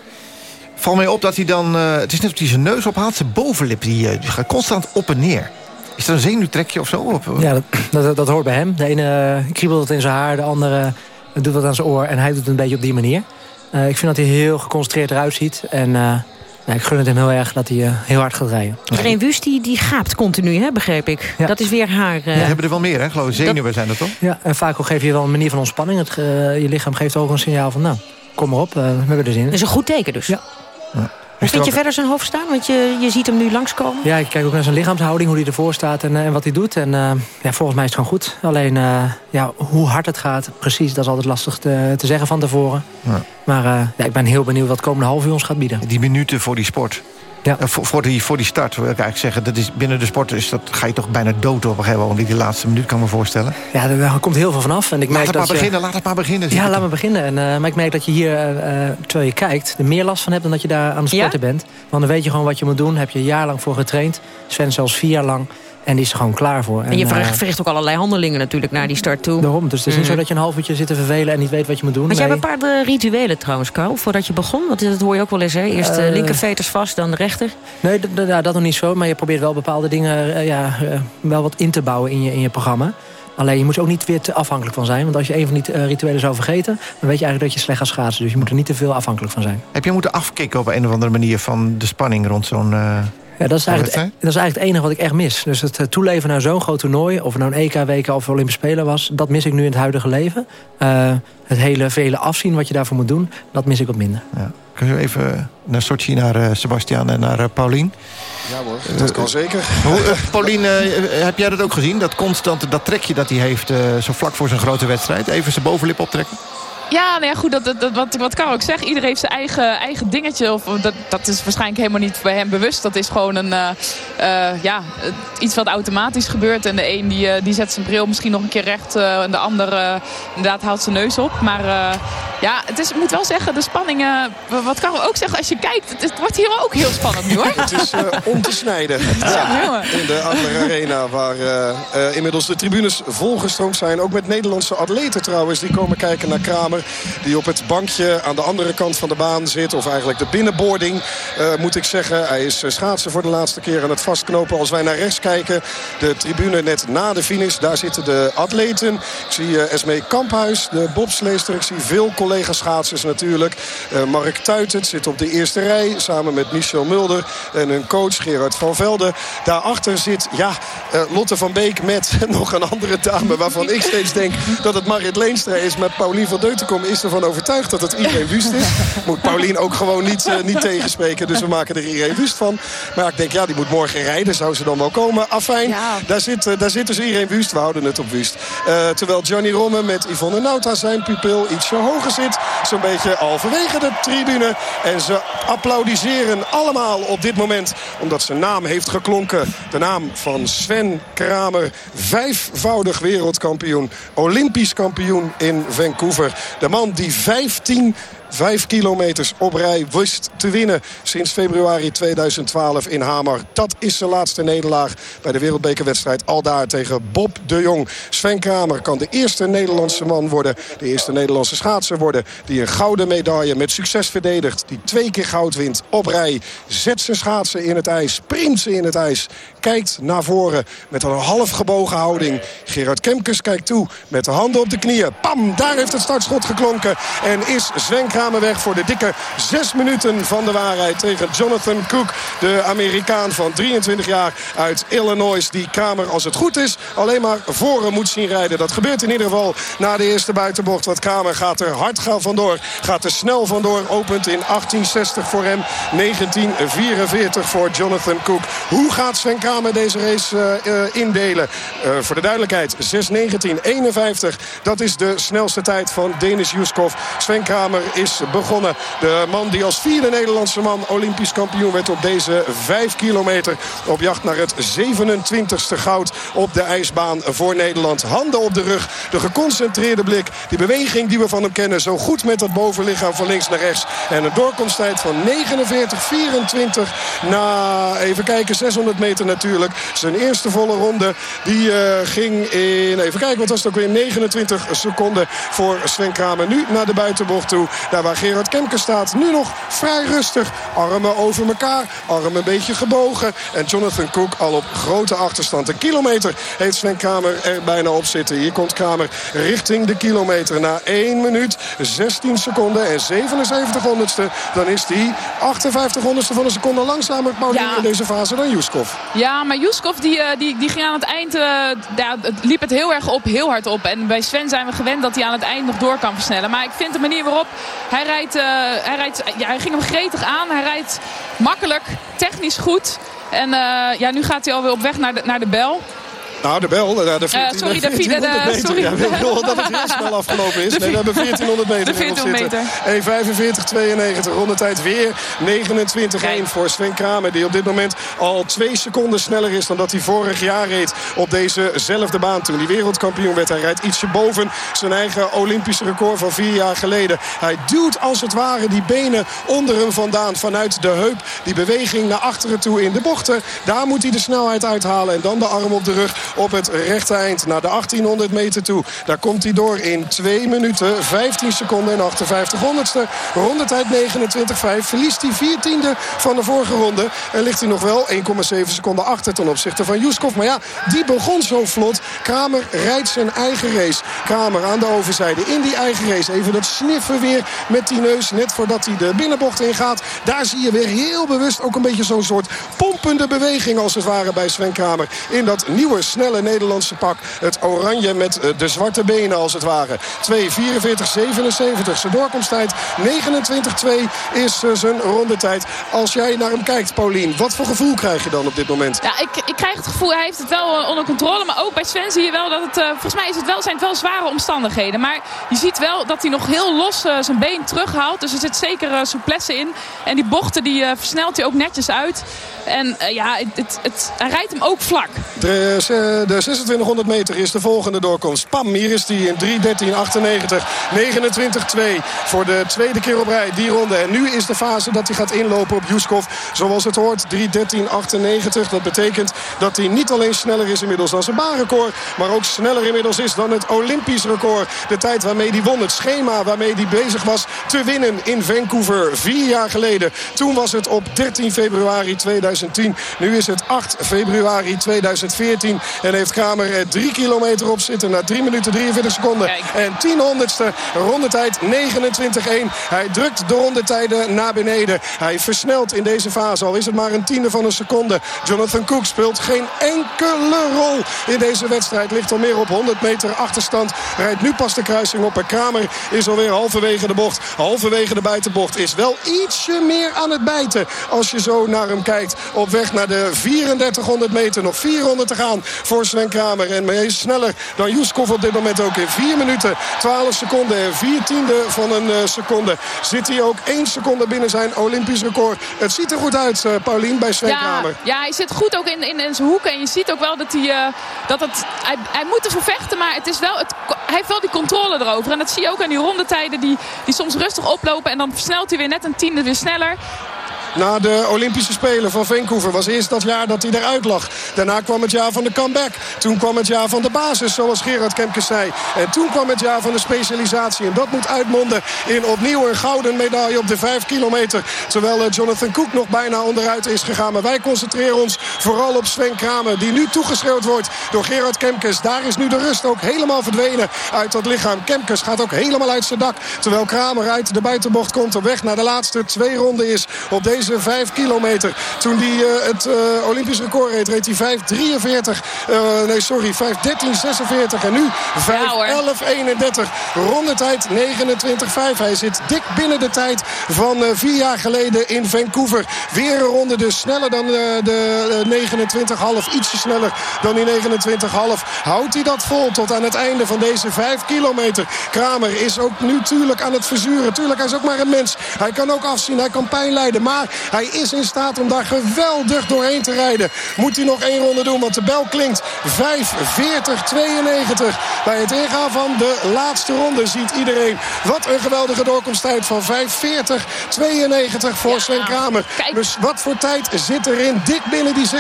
Val mij op dat hij dan... eh, het is net of hij zijn neus ophaalt. Zijn bovenlip die, eh, die gaat constant op en neer. Is dat een zenuwtrekje of zo? Of, Ja, dat, dat, dat hoort bij hem. De ene kriebelt het in zijn haar, de andere doet wat aan zijn oor... en hij doet het een beetje op die manier. Eh, ik vind dat hij heel geconcentreerd eruit ziet. En eh, ja, ik gun het hem heel erg dat hij eh, heel hard gaat rijden. Irene Wust die, die gaapt continu, hè, begreep ik. Dat is weer haar... eh, We hebben er wel meer, hè? Geloof ik. Zenuwen zijn dat toch? Ja, en vaak ook geef je wel een manier van ontspanning. Het, eh, je lichaam geeft ook een signaal van, nou, kom maar op, eh, we hebben er zin in. Dat is een goed teken dus. Ja. Hoe vind je verder zijn hoofd staan? Want je, je ziet hem nu langskomen. Ja, ik kijk ook naar zijn lichaamshouding, hoe hij ervoor staat en, eh, en wat hij doet. En eh, ja, volgens mij is het gewoon goed. Alleen, eh, ja, hoe hard het gaat, precies, dat is altijd lastig te, te zeggen van tevoren. Ja. Maar eh, ja, ik ben heel benieuwd wat het komende half uur ons gaat bieden. Die minuten voor die sport. Ja. Voor, voor, die, voor die start wil ik eigenlijk zeggen... Dat is, binnen de sport is dat, ga je toch bijna dood op een gegeven moment... die laatste minuut kan ik me voorstellen. Ja, er, er komt heel veel vanaf. En ik Laat merk het dat maar je- beginnen, laat het maar beginnen. Ja, laat maar beginnen. En, eh, maar ik merk dat je hier, eh, eh, terwijl je kijkt... er meer last van hebt dan dat je daar aan het sporten bent. Want dan weet je gewoon wat je moet doen. Heb je een jaar lang voor getraind. Sven zelfs vier jaar lang. En die is er gewoon klaar voor. En je eh, verricht, verricht ook allerlei handelingen natuurlijk naar die start toe. Daarom. Dus het is niet zo dat je een half uurtje zit te vervelen... en niet weet wat je moet doen. Want jij hebt een paar eh, rituelen trouwens, Carl, voordat je begon. Want dat hoor je ook wel eens, hè? Eerst de Eh. linkerveters vast, dan de rechter. Nee, ja, dat nog niet zo. Maar je probeert wel bepaalde dingen ja, wel wat in te bouwen in je, in je programma. Alleen je moet er ook niet weer te afhankelijk van zijn. Want als je een van die rituelen zou vergeten... dan weet je eigenlijk dat je slecht gaat schaatsen. Dus je moet er niet te veel afhankelijk van zijn. Heb je moeten afkicken op een of andere manier... van de spanning rond zo'n... eh, Ja, dat, is eigenlijk, dat is eigenlijk het enige wat ik echt mis. Dus het eh, toeleven naar zo'n groot toernooi... of het nou een EK, WK of Olympische Spelen was... dat mis ik nu in het huidige leven. Eh, het hele vele afzien wat je daarvoor moet doen... dat mis ik wat minder. Ja. Kun je even naar Sochi, naar eh, Sebastian en naar eh, Paulien? Ja hoor, dat kan zeker. Paulien, heb jij dat ook gezien? Dat constante, dat trekje dat hij heeft eh, zo vlak voor zijn grote wedstrijd. Even zijn bovenlip optrekken. Ja, nou ja, goed, dat, dat, wat, wat Karel ook zegt. Iedereen heeft zijn eigen, eigen dingetje. Of, dat, dat is waarschijnlijk helemaal niet bij hem bewust. Dat is gewoon een, eh, eh, ja, iets wat automatisch gebeurt. En de een die, eh, die zet zijn bril misschien nog een keer recht. en de ander inderdaad haalt zijn neus op. Maar ja, het is, ik moet wel zeggen, de spanningen... Wat Karel ook zegt, als je kijkt, het, het wordt hier ook heel spannend nu hoor. Het is om te snijden. jongen. in de andere arena waar inmiddels de tribunes volgestroomd zijn. Ook met Nederlandse atleten trouwens. Die komen kijken naar Kramer. Die op het bankje aan de andere kant van de baan zit. Of eigenlijk de binnenboarding moet ik zeggen. Hij is schaatsen voor de laatste keer aan het vastknopen. Als wij naar rechts kijken. De tribune net na de finish. Daar zitten de atleten. Ik zie Esmee Kamphuis, de bobsleester. Ik zie veel collega schaatsers natuurlijk. Mark Tuitert zit op de eerste rij. Samen met Michel Mulder. En hun coach Gerard van Velde. Daarachter zit ja, Lotte van Beek met nog een andere dame. Waarvan ik steeds denk dat het Marit Leenstra is. Met Paulien van Is ervan overtuigd dat het Irene Wust is. Moet Paulien ook gewoon niet, uh, niet tegenspreken. Dus we maken er Irene Wust van. Maar ik denk, ja, die moet morgen rijden. Zou ze dan wel komen? Afijn, daar, zit, uh, daar zit dus Irene Wust. We houden het op Wust. Uh, terwijl Johnny Romme met Yvonne Nauta zijn pupil ietsje hoger zit. Zo'n beetje halverwege de tribune. En ze applaudisseren allemaal op dit moment. Omdat zijn naam heeft geklonken. De naam van Sven Kramer. Vijfvoudig wereldkampioen. Olympisch kampioen in Vancouver. De man die 15 Vijf kilometers op rij wist te winnen sinds februari 2012 in Hamar. Dat is zijn laatste nederlaag bij de wereldbekerwedstrijd. Al daar tegen Bob de Jong. Sven Kramer kan de eerste Nederlandse man worden. De eerste Nederlandse schaatser worden. Die een gouden medaille met succes verdedigt. Die twee keer goud wint op rij. Zet zijn schaatsen in het ijs. Sprint ze in het ijs. Kijkt naar voren met een half gebogen houding. Gerard Kemkes kijkt toe met de handen op de knieën. Pam, daar heeft het startschot geklonken. En is Sven Kramer weg voor de dikke zes minuten van de waarheid tegen Jonathan Cook. De Amerikaan van 23 jaar uit Illinois. Die Kramer als het goed is alleen maar voor hem moet zien rijden. Dat gebeurt in ieder geval na de eerste buitenbocht. Want Kramer gaat er hard gaan vandoor. Gaat er snel vandoor. Opent in 1860 voor hem. 1944 voor Jonathan Cook. Hoe gaat Sven Kramer deze race uh, uh, indelen? Uh, voor de duidelijkheid. 6.19.51. Dat is de snelste tijd van Denis Juskov. Sven Kramer is begonnen. De man die als vierde Nederlandse man Olympisch kampioen werd op deze 5 kilometer. Op jacht naar het 27ste goud op de ijsbaan voor Nederland. Handen op de rug, de geconcentreerde blik. Die beweging die we van hem kennen. Zo goed met dat bovenlichaam van links naar rechts. En een doorkomsttijd van 49-24 na, even kijken, 600 meter natuurlijk. Zijn eerste volle ronde die uh, ging in, even kijken, wat was het ook weer, 29 seconden voor Sven Kramer. Nu naar de buitenbocht toe. Daar waar Gerard Kemke staat. Nu nog vrij rustig. Armen over elkaar. Armen een beetje gebogen. En Jonathan Cook al op grote achterstand. Een kilometer heeft Sven Kramer er bijna op zitten. Hier komt Kramer richting de kilometer. Na 1 minuut, 16 seconden en 77 honderdste. Dan is die 58 honderdste van een seconde langzamer Paulien ja. in deze fase dan Juskov. Ja, maar Juskov die, die, die ging aan het eind... Uh, ja, het liep het heel erg op, heel hard op. En bij Sven zijn we gewend dat hij aan het eind nog door kan versnellen. Maar ik vind de manier waarop hij rijdt, uh, hij, rijdt ja, hij ging hem gretig aan. Hij rijdt makkelijk, technisch goed. En uh, ja, nu gaat hij alweer op weg naar de, naar de bel. Nou, de bel. De 14, uh, sorry, de, 1400 meter. Sorry. Ja, dat het heel snel afgelopen is. Nee, we hebben 1400 meter de 1400 meter. 1.45.92. Rondetijd weer 29-1 voor Sven Kramer. Die op dit moment al twee seconden sneller is dan dat hij vorig jaar reed. Op dezezelfde baan toen hij wereldkampioen werd. Hij rijdt ietsje boven zijn eigen Olympische record van vier jaar geleden. Hij duwt als het ware die benen onder hem vandaan. Vanuit de heup. Die beweging naar achteren toe in de bochten. Daar moet hij de snelheid uithalen. En dan de arm op de rug op het rechte eind naar de 1800 meter toe. Daar komt hij door in 2 minuten, 15 seconden en 58 honderdste. Rondetijd 29,5. Verliest hij 14e van de vorige ronde. En ligt hij nog wel 1,7 seconden achter ten opzichte van Juskov. Maar ja, die begon zo vlot. Kramer rijdt zijn eigen race. Kramer aan de overzijde in die eigen race. Even dat sniffen weer met die neus. Net voordat hij de binnenbocht ingaat. Daar zie je weer heel bewust ook een beetje zo'n soort pompende beweging als het ware bij Sven Kramer. In dat nieuwe snelle Nederlandse pak. Het oranje met eh, de zwarte benen als het ware. 2.44.77. Zijn doorkomsttijd 29.2 is eh, zijn rondetijd. Als jij naar hem kijkt, Paulien, wat voor gevoel krijg je dan op dit moment? Ja, ik, ik krijg het gevoel, hij heeft het wel eh, onder controle. Maar ook bij Sven zie je wel dat het, uh, volgens mij is het wel, zijn het wel zware omstandigheden. Maar je ziet wel dat hij nog heel los uh, zijn been terughaalt. Dus er zit zeker uh, souplesse in. En die bochten die versnelt hij ook netjes uit. En ja, het, het, het, hij rijdt hem ook vlak. De, de 2600 meter is de volgende doorkomst. Pam, hier is die in 3.13.98. 29-2 voor de tweede keer op rij, die ronde. En nu is de fase dat hij gaat inlopen op Juskov. Zoals het hoort, 3.13.98. Dat betekent dat hij niet alleen sneller is inmiddels dan zijn baanrecord... maar ook sneller inmiddels is dan het Olympisch record. De tijd waarmee hij won, het schema waarmee hij bezig was te winnen in Vancouver. Vier jaar geleden. Toen was het op 13 februari 2010. Nu is het 8 februari 2014. En heeft Kramer er 3 kilometer op zitten na 3 minuten 43 seconden. En 10 honderdste rondetijd 29-1. Hij drukt de rondetijden naar beneden. Hij versnelt in deze fase. Al is het maar een tiende van een seconde. Jonathan Cook speelt geen enkele rol in deze wedstrijd. Ligt al meer op 100 meter achterstand. Rijdt nu pas de kruising op. En Kramer is alweer halverwege de bocht. Halverwege de buitenbocht is wel ietsje meer aan het bijten. Als je zo naar hem kijkt. Op weg naar de 3400 meter. Nog 400 te gaan voor Sven Kramer. En hij is sneller dan Juskov op dit moment ook in 4 minuten 12 seconden en 4 tiende van een uh, seconde. Zit hij ook 1 seconde binnen zijn Olympisch record. Het ziet er goed uit, uh, Paulien, bij Sven ja, Kramer. Ja, hij zit goed ook in, in, in zijn hoek. En je ziet ook wel dat hij, uh, dat het, hij, hij moet ervoor vechten. Maar het is wel, het, hij heeft wel die controle erover. En dat zie je ook aan die rondetijden die, die soms rustig oplopen. En dan versnelt hij weer net een tiende weer sneller na de Olympische Spelen van Vancouver. Was eerst dat jaar dat hij eruit lag. Daarna kwam het jaar van de comeback. Toen kwam het jaar van de basis, zoals Gerard Kemkes zei. En toen kwam het jaar van de specialisatie. En dat moet uitmonden in opnieuw een gouden medaille op de 5 kilometer. Terwijl eh, Jonathan Cook nog bijna onderuit is gegaan. Maar wij concentreren ons vooral op Sven Kramer. Die nu toegeschreeuwd wordt door Gerard Kemkes. Daar is nu de rust ook helemaal verdwenen uit dat lichaam. Kemkes gaat ook helemaal uit zijn dak. Terwijl Kramer uit de buitenbocht komt op weg naar de laatste twee ronden is op deze deze 5 kilometer. Toen hij uh, het uh, Olympisch record reed, reed hij 5.43. Uh, nee, sorry, 5.13.46. En nu 5.11.31. Rondetijd 29.5. Hij zit dik binnen de tijd van vier jaar geleden in Vancouver. Weer een ronde dus sneller dan de 29,5. Ietsje sneller dan die 29,5. Houdt hij dat vol tot aan het einde van deze 5 kilometer. Kramer is ook nu tuurlijk aan het verzuren. Tuurlijk, hij is ook maar een mens. Hij kan ook afzien, hij kan pijn lijden. Maar hij is in staat om daar geweldig doorheen te rijden. Moet hij nog één ronde doen, want de bel klinkt 5.40.92. Bij het ingaan van de laatste ronde ziet iedereen wat een geweldige doorkomsttijd van 5.40.92 voor Sven Kramer. Dus wat voor tijd zit erin? Dik binnen die 6.14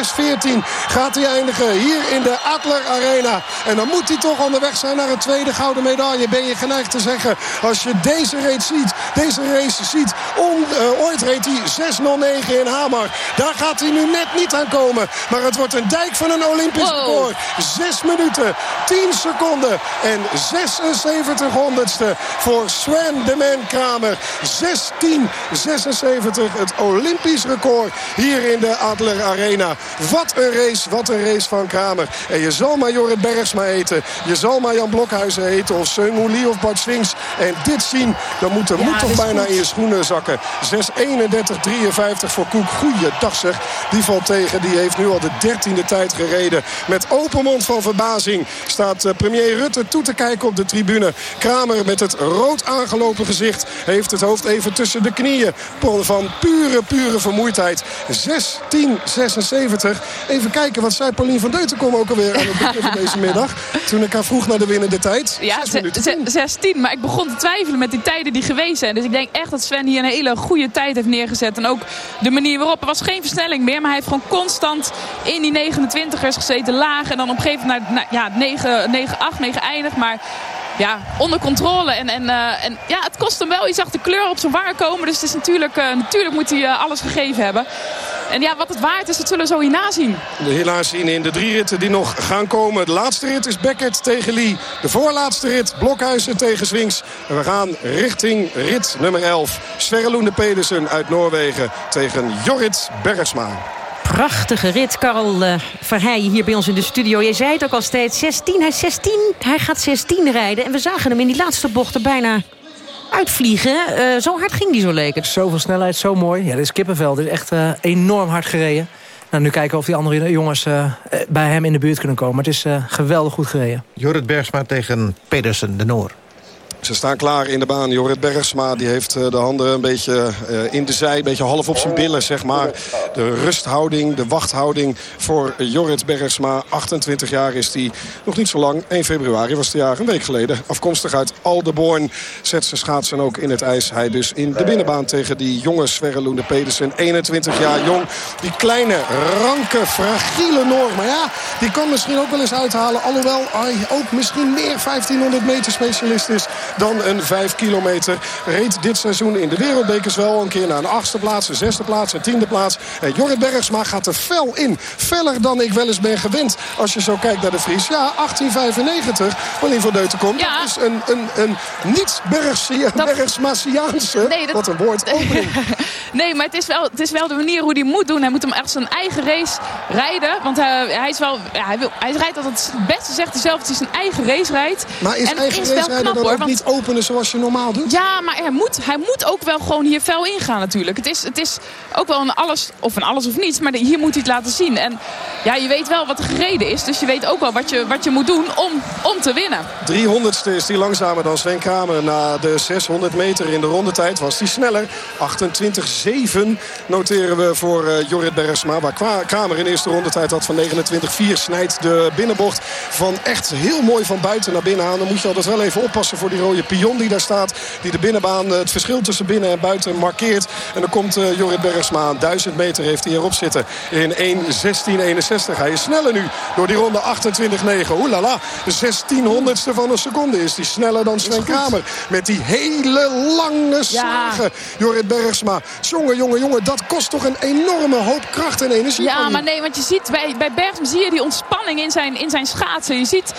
gaat hij eindigen hier in de Adler Arena. En dan moet hij toch onderweg zijn naar een tweede gouden medaille. Ben je geneigd te zeggen. Als je deze race ziet, deze race ziet. On, uh, ooit reed hij 6 09 in Hamar. Daar gaat hij nu net niet aan komen. Maar het wordt een dijk van een Olympisch wow. record. 6 minuten, 10 seconden en 76 honderdste voor Sven de Man Kramer. 16, 76 het Olympisch record hier in de Adler Arena. Wat een race, wat een race van Kramer. En je zal maar Jorrit Bergsma eten. Je zal maar Jan Blokhuizen eten of Seung Lee of Bart Swings. En dit zien, dan moet de ja, moed toch bijna goed. in je schoenen zakken. 6, 31, 53 voor Koek. Goeiedag zeg. Die valt tegen. Die heeft nu al de dertiende tijd gereden. Met open mond van verbazing staat premier Rutte toe te kijken op de tribune. Kramer met het rood aangelopen gezicht heeft het hoofd even tussen de knieën. Van pure, pure vermoeidheid. 16-76. Even kijken, wat zei Paulien van Deutenkom ook alweer aan het begin van deze middag. Toen ik haar vroeg naar de winnende tijd. Ja, 16. Maar ik begon te twijfelen met die tijden die geweest zijn. Dus ik denk echt dat Sven hier een hele goede tijd heeft neergezet. En ook de manier waarop. Er was geen versnelling meer. Maar hij heeft gewoon constant in die 29ers gezeten. Laag. En dan op een gegeven moment naar, ja, 9, 9, 8, 9 eindig. Maar ja, onder controle. En, en, uh, en ja, het kost hem wel. Je zag de kleur op zijn waar komen. Dus het is natuurlijk, uh, natuurlijk moet hij uh, alles gegeven hebben. En ja, wat het waard is, dat zullen we zo hierna zien. Helaas zien in de drie ritten die nog gaan komen. De laatste rit is Beckett tegen Lee. De voorlaatste rit Blokhuizen tegen Swings. En we gaan richting rit nummer 11. Sverre Loende Pedersen uit Noorwegen tegen Jorrit Bergsma. Prachtige rit, Karel uh, Verheijen hier bij ons in de studio. Je zei het ook al steeds, 16, hij, 16, hij gaat 16 rijden. En we zagen hem in die laatste bochten bijna uitvliegen. Uh, zo hard ging die zo leek het. Zoveel snelheid, zo mooi. Ja, dit is kippenvel. Dit is echt uh, enorm hard gereden. Nou, nu kijken of die andere jongens uh, bij hem in de buurt kunnen komen. Maar het is geweldig goed gereden. Jorrit Bergsma tegen Pedersen de Noor. Ze staan klaar in de baan. Jorrit Bergsma die heeft de handen een beetje in de zij. Een beetje half op zijn billen, zeg maar. De rusthouding, de wachthouding voor Jorrit Bergsma. 28 jaar is hij nog niet zo lang. 1 februari was het jaar, een week geleden. Afkomstig uit Aldeborn zet zijn schaatsen ook in het ijs. Hij dus in de binnenbaan tegen die jonge Sverre Loende Pedersen. 21 jaar jong. Die kleine, ranke, fragiele Noor. Maar ja, die kan misschien ook wel eens uithalen. Alhoewel hij ook misschien meer 1500 meter specialist is dan een 5 kilometer. Reed dit seizoen in de wereldbekers wel een keer naar een achtste plaats, een zesde plaats, een tiende plaats. En Jorrit Bergsma gaat er fel in. Feller dan ik wel eens ben gewend. Als je zo kijkt naar de Vries. Ja, 1895, wanneer voor Deuten komt. Ja. Dat is een, een, een niet-Bergsmasiaanse, nee, wat een woord, opening. nee, maar het is, wel, het is wel de manier hoe hij moet doen. Hij moet hem echt zijn eigen race rijden. Want hij, hij is wel, ja, hij, wil, hij rijdt altijd het beste, zegt hij zelf, dat hij zijn eigen race rijdt. Maar is en eigen is race wel rijden knap, dan hoor, ook niet openen zoals je normaal doet? Ja, maar hij moet, hij moet ook wel gewoon hier fel ingaan natuurlijk. Het is, het is ook wel een alles of een alles of niets. Maar de- hier moet hij het laten zien. En ja, je weet wel wat er gereden is. Dus je weet ook wel wat je, wat je moet doen om, om te winnen. 300ste is hij langzamer dan Sven Kramer. Na de 600 meter in de rondetijd was hij sneller. 28-7 noteren we voor eh, Jorrit Bergsma. Waar Kramer in eerste rondetijd had van 29-4. Snijdt de binnenbocht van echt heel mooi van buiten naar binnen aan. Dan moet je altijd wel even oppassen voor die rode pion die daar staat. Die de binnenbaan eh, het verschil tussen binnen en buiten markeert. En dan komt eh, Jorrit Bergsma aan. 1000 meter heeft hij erop zitten in 1.16.61. Hij is sneller nu door die ronde 28-9. Oelala, 1600ste van een seconde is hij sneller dan Sven Kramer. Met die hele lange slagen. Jorrit Bergsma. Jongen, jongen, jongen. Dat kost toch een enorme hoop kracht en energie. Ja, maar nee, want je ziet bij, bij Bergsma zie je die ontspanning in zijn, in zijn schaatsen. Je ziet,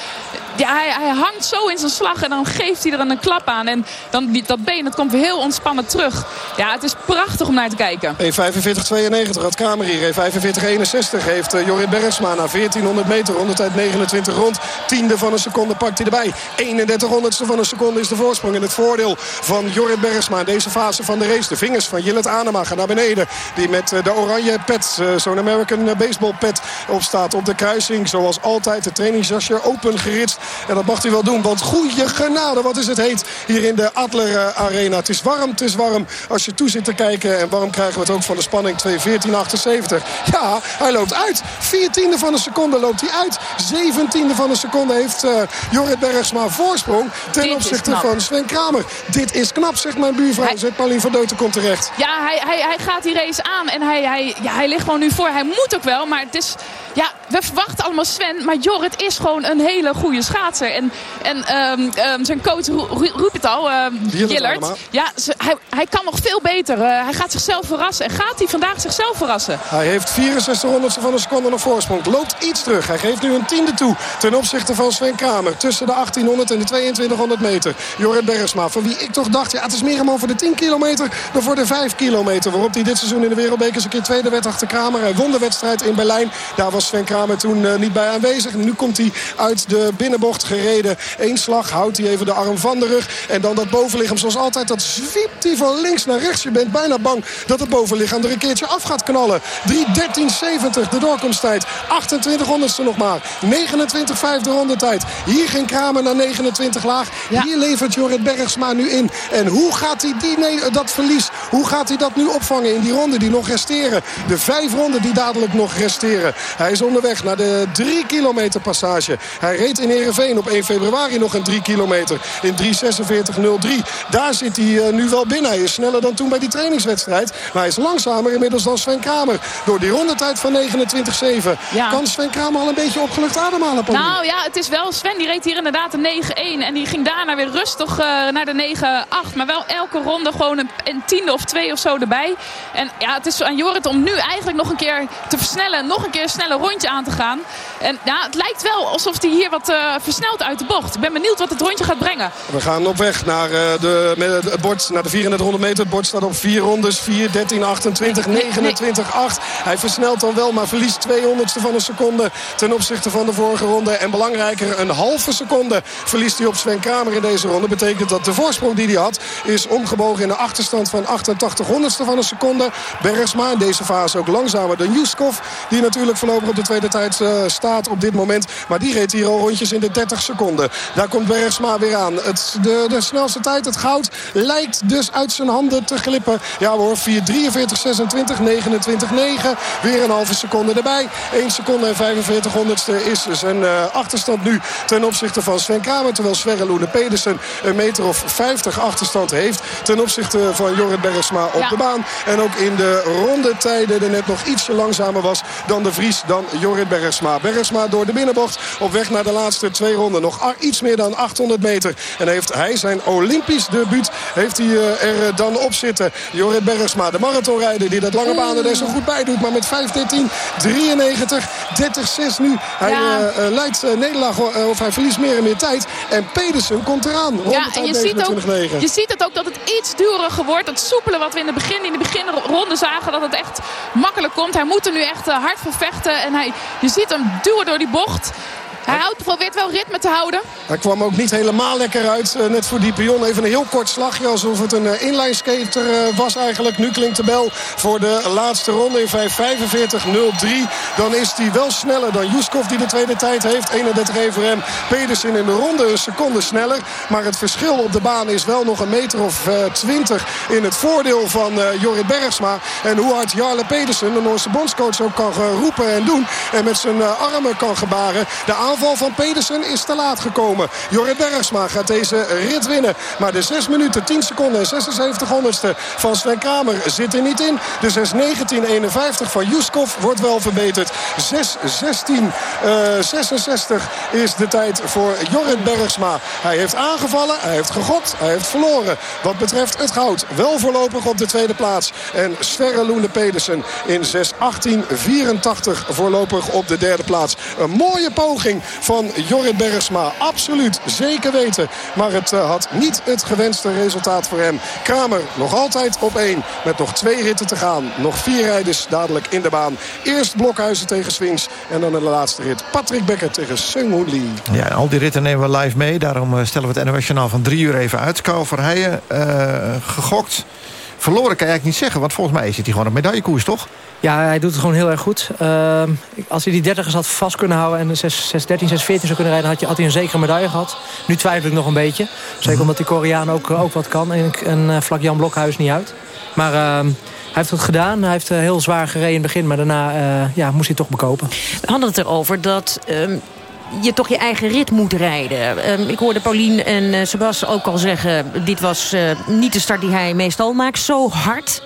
ja, hij, hij hangt zo in zijn slag en dan geeft hij er een klap aan. En dan, dat been dat komt weer heel ontspannen terug. Ja, het is prachtig om naar te kijken. 1.45.92 had Kramer hier. 1.45.61 heeft eh, Jorrit Bergsma na 1400 meter. Rondetijd 29 rond. Tiende van een seconde pakt hij erbij. 31 honderdste van een seconde is de voorsprong. En het voordeel van Jorrit Bergsma in deze fase van de race. De vingers van Jillet Anema gaan naar beneden. Die met eh, de oranje pet, eh, zo'n American baseball pet opstaat op de kruising. Zoals altijd het trainingsjasje open geritst. En dat mag hij wel doen. Want goeie genade, wat is het heet hier in de Adler eh, Arena. Het is warm, het is warm als je toe zit te kijken. En warm krijgen we het ook van de spanning 2.14.78. Ja, hij loopt uit. 14e van een seconde loopt hij uit. 17e van een seconde heeft eh Jorrit Bergsma voorsprong. Ten opzichte van Sven Kramer. Dit is knap, zegt mijn buurvrouw. Zet Paulien van Deuten komt terecht. Ja, hij, hij, hij gaat die race aan en hij, hij, ja, hij ligt gewoon nu voor. Hij moet ook wel, maar het is... Ja, we verwachten allemaal Sven, maar Jorrit is gewoon een hele goede schaatser. En, en ehm, ehm, zijn coach ro- ro- roept het al, allemaal. Ja, ze- hij, hij kan nog veel beter. Eh, hij gaat zichzelf verrassen. En gaat hij vandaag zichzelf verrassen? Hij heeft 64 honderdste van een seconde nog voorsprong. Loopt iets terug. Hij geeft nu een tiende toe ten opzichte van Sven Kramer. Tussen de 1800 en de 2200 meter. Jorrit Bergsma, van wie ik toch dacht... ja, het is meer hem over de 10 kilometer dan voor de 5 kilometer. Waarop hij dit seizoen in de Wereldbeker een keer tweede werd achter Kramer. Hij won de wedstrijd in Berlijn. Daar was Sven Kramer toen eh, niet bij aanwezig. Nu komt hij uit de binnenbocht gereden. Eén slag, houdt hij even de arm van de rug. En dan dat bovenlichaam zoals altijd. Dat zwiept hij van links naar rechts. Je bent bijna bang dat het bovenlichaam er een keertje af gaat knallen. 3.13.70 de doorkomsttijd. 28 honderdste nog maar. 29 vijfde rondetijd. Hier ging Kramer naar 29 laag. Hier levert Jorrit Bergsma nu in. En hoe gaat hij die, nee, dat verlies, hoe gaat hij dat nu opvangen in die ronden die nog resteren? De vijf ronden die dadelijk nog resteren. Hij is onderweg naar de 3 kilometer passage. Hij reed in Heerenveen op 1 februari nog een 3 kilometer in 3.46.03. Daar zit hij eh, nu wel binnen. Hij is sneller dan toen bij die trainingswedstrijd. Maar hij is langzamer inmiddels dan Sven Kramer. Door die rondetijd van 29.7 Ja. kan Sven Kramer al een beetje opgelucht ademhalen. Paulien. Nou ja, het is wel... Sven die reed hier inderdaad een 9-1. En die ging daarna weer rustig eh, naar de 9-8. Maar wel elke ronde gewoon een, een tiende of twee of zo erbij. En ja, het is aan Jorrit om nu eigenlijk nog een keer te versnellen. en Nog een keer een snelle rondje aan te gaan. En ja, het lijkt wel alsof hij hier wat eh, versnelt uit de bocht. Ik ben benieuwd wat het rondje gaat brengen. We gaan op weg naar, eh, de, met het bord, naar de 3400 meter. Het bord staat op 4 rondes. 4, 13, 28, 29, 8. Hij versnelt dan wel, maar verliest 200ste van een seconde ten opzichte van de vorige ronde. En belangrijker, een halve seconde verliest hij op Sven Kramer in deze ronde. Betekent dat de voorsprong die hij had is omgebogen in de achterstand van 88 honderdste van een seconde. Bergsma in deze fase ook langzamer dan Juskov. Die natuurlijk voorlopig op de tweede tijd uh, staat op dit moment. Maar die reed hier al rondjes in de 30 seconden. Daar komt Bergsma weer aan. Het, de, de snelste tijd, het goud, lijkt dus uit zijn handen te glippen. Ja hoor, 4, 43, 26, 29, 9. Weer een halve seconde erbij. 1 seconde en 45 honderdste is zijn uh, achterstand nu ten opzichte van Sven Kramer. Terwijl Sverre Loene Pedersen een meter of 50 achterstand heeft ten opzichte van Jorrit Bergsma op ja. de baan. En ook in de rondetijden er net nog ietsje langzamer was dan de Vries dan Jorrit Bergsma. Bergsma door de binnenbocht op weg naar de laatste twee ronden. Nog iets meer dan 800 meter. En heeft hij zijn Olympisch debuut heeft hij er dan op zitten. Jorrit Bergsma, de marathonrijder die dat lange banen er zo goed bij doet. Maar met 5.13, 93, 30-6 nu. Hij ja. uh, leidt nederlaag, uh, of hij verliest meer en meer tijd. En Pedersen komt eraan. Ja, en je ziet, ook, je ziet het ook dat het iets duuriger wordt. Dat soepelen wat we in de, begin, in de beginronde zagen. Dat het echt makkelijk komt. Hij moet er nu echt hard voor vechten. En hij, je ziet hem duwen door die bocht. Hij houdt, probeert wel ritme te houden. Hij kwam ook niet helemaal lekker uit. Uh, net voor die pion even een heel kort slagje. Alsof het een uh, inlineskater uh, was eigenlijk. Nu klinkt de bel voor de laatste ronde in 5.45.03. Dan is hij wel sneller dan Juskov die de tweede tijd heeft. 31 even. Pedersen in de ronde een seconde sneller. Maar het verschil op de baan is wel nog een meter of 20 in het voordeel van Jorrit Bergsma. En hoe hard Jarle Pedersen, de Noorse bondscoach, ook kan roepen en doen. En met zijn armen kan gebaren. De van Pedersen is te laat gekomen. Jorrit Bergsma gaat deze rit winnen. Maar de 6 minuten, 10 seconden en 76 honderdste van Sven Kramer zit er niet in. De 6.19.51 van Juskov wordt wel verbeterd. 6.16.66 uh, 66 is de tijd voor Jorrit Bergsma. Hij heeft aangevallen, hij heeft gegod, hij heeft verloren. Wat betreft het goud, wel voorlopig op de tweede plaats. En Sverre Loene Pedersen in 6.18.84 voorlopig op de derde plaats. Een mooie poging van Jorrit Bergsma. Absoluut, zeker weten. Maar het uh, had niet het gewenste resultaat voor hem. Kramer nog altijd op één. Met nog twee ritten te gaan. Nog vier rijders dadelijk in de baan. Eerst Blokhuizen tegen Swings. En dan in de laatste rit Patrick Becker tegen Seung Hoon Lee. Ja, al die ritten nemen we live mee. Daarom uh, stellen we het NOS van drie uur even uit. Kou Verheijen, uh, gegokt. Verloren kan je eigenlijk niet zeggen. Want volgens mij zit hij gewoon op medaillekoers, toch? Ja, hij doet het gewoon heel erg goed. Uh, als hij die 30 had vast kunnen houden en 6, 6, 13, 6, 14 zou kunnen rijden... Had, je, had hij een zekere medaille gehad. Nu twijfel ik nog een beetje. Zeker omdat die Koreaan ook, ook wat kan. En, en uh, vlak Jan Blokhuis niet uit. Maar uh, hij heeft het gedaan. Hij heeft heel zwaar gereden in het begin. Maar daarna ja, moest hij toch bekopen. We hadden het erover dat... Um je toch je eigen rit moet rijden. Um, ik hoorde Paulien en uh, Sebas ook al zeggen... dit was uh, niet de start die hij meestal maakt. Zo hard.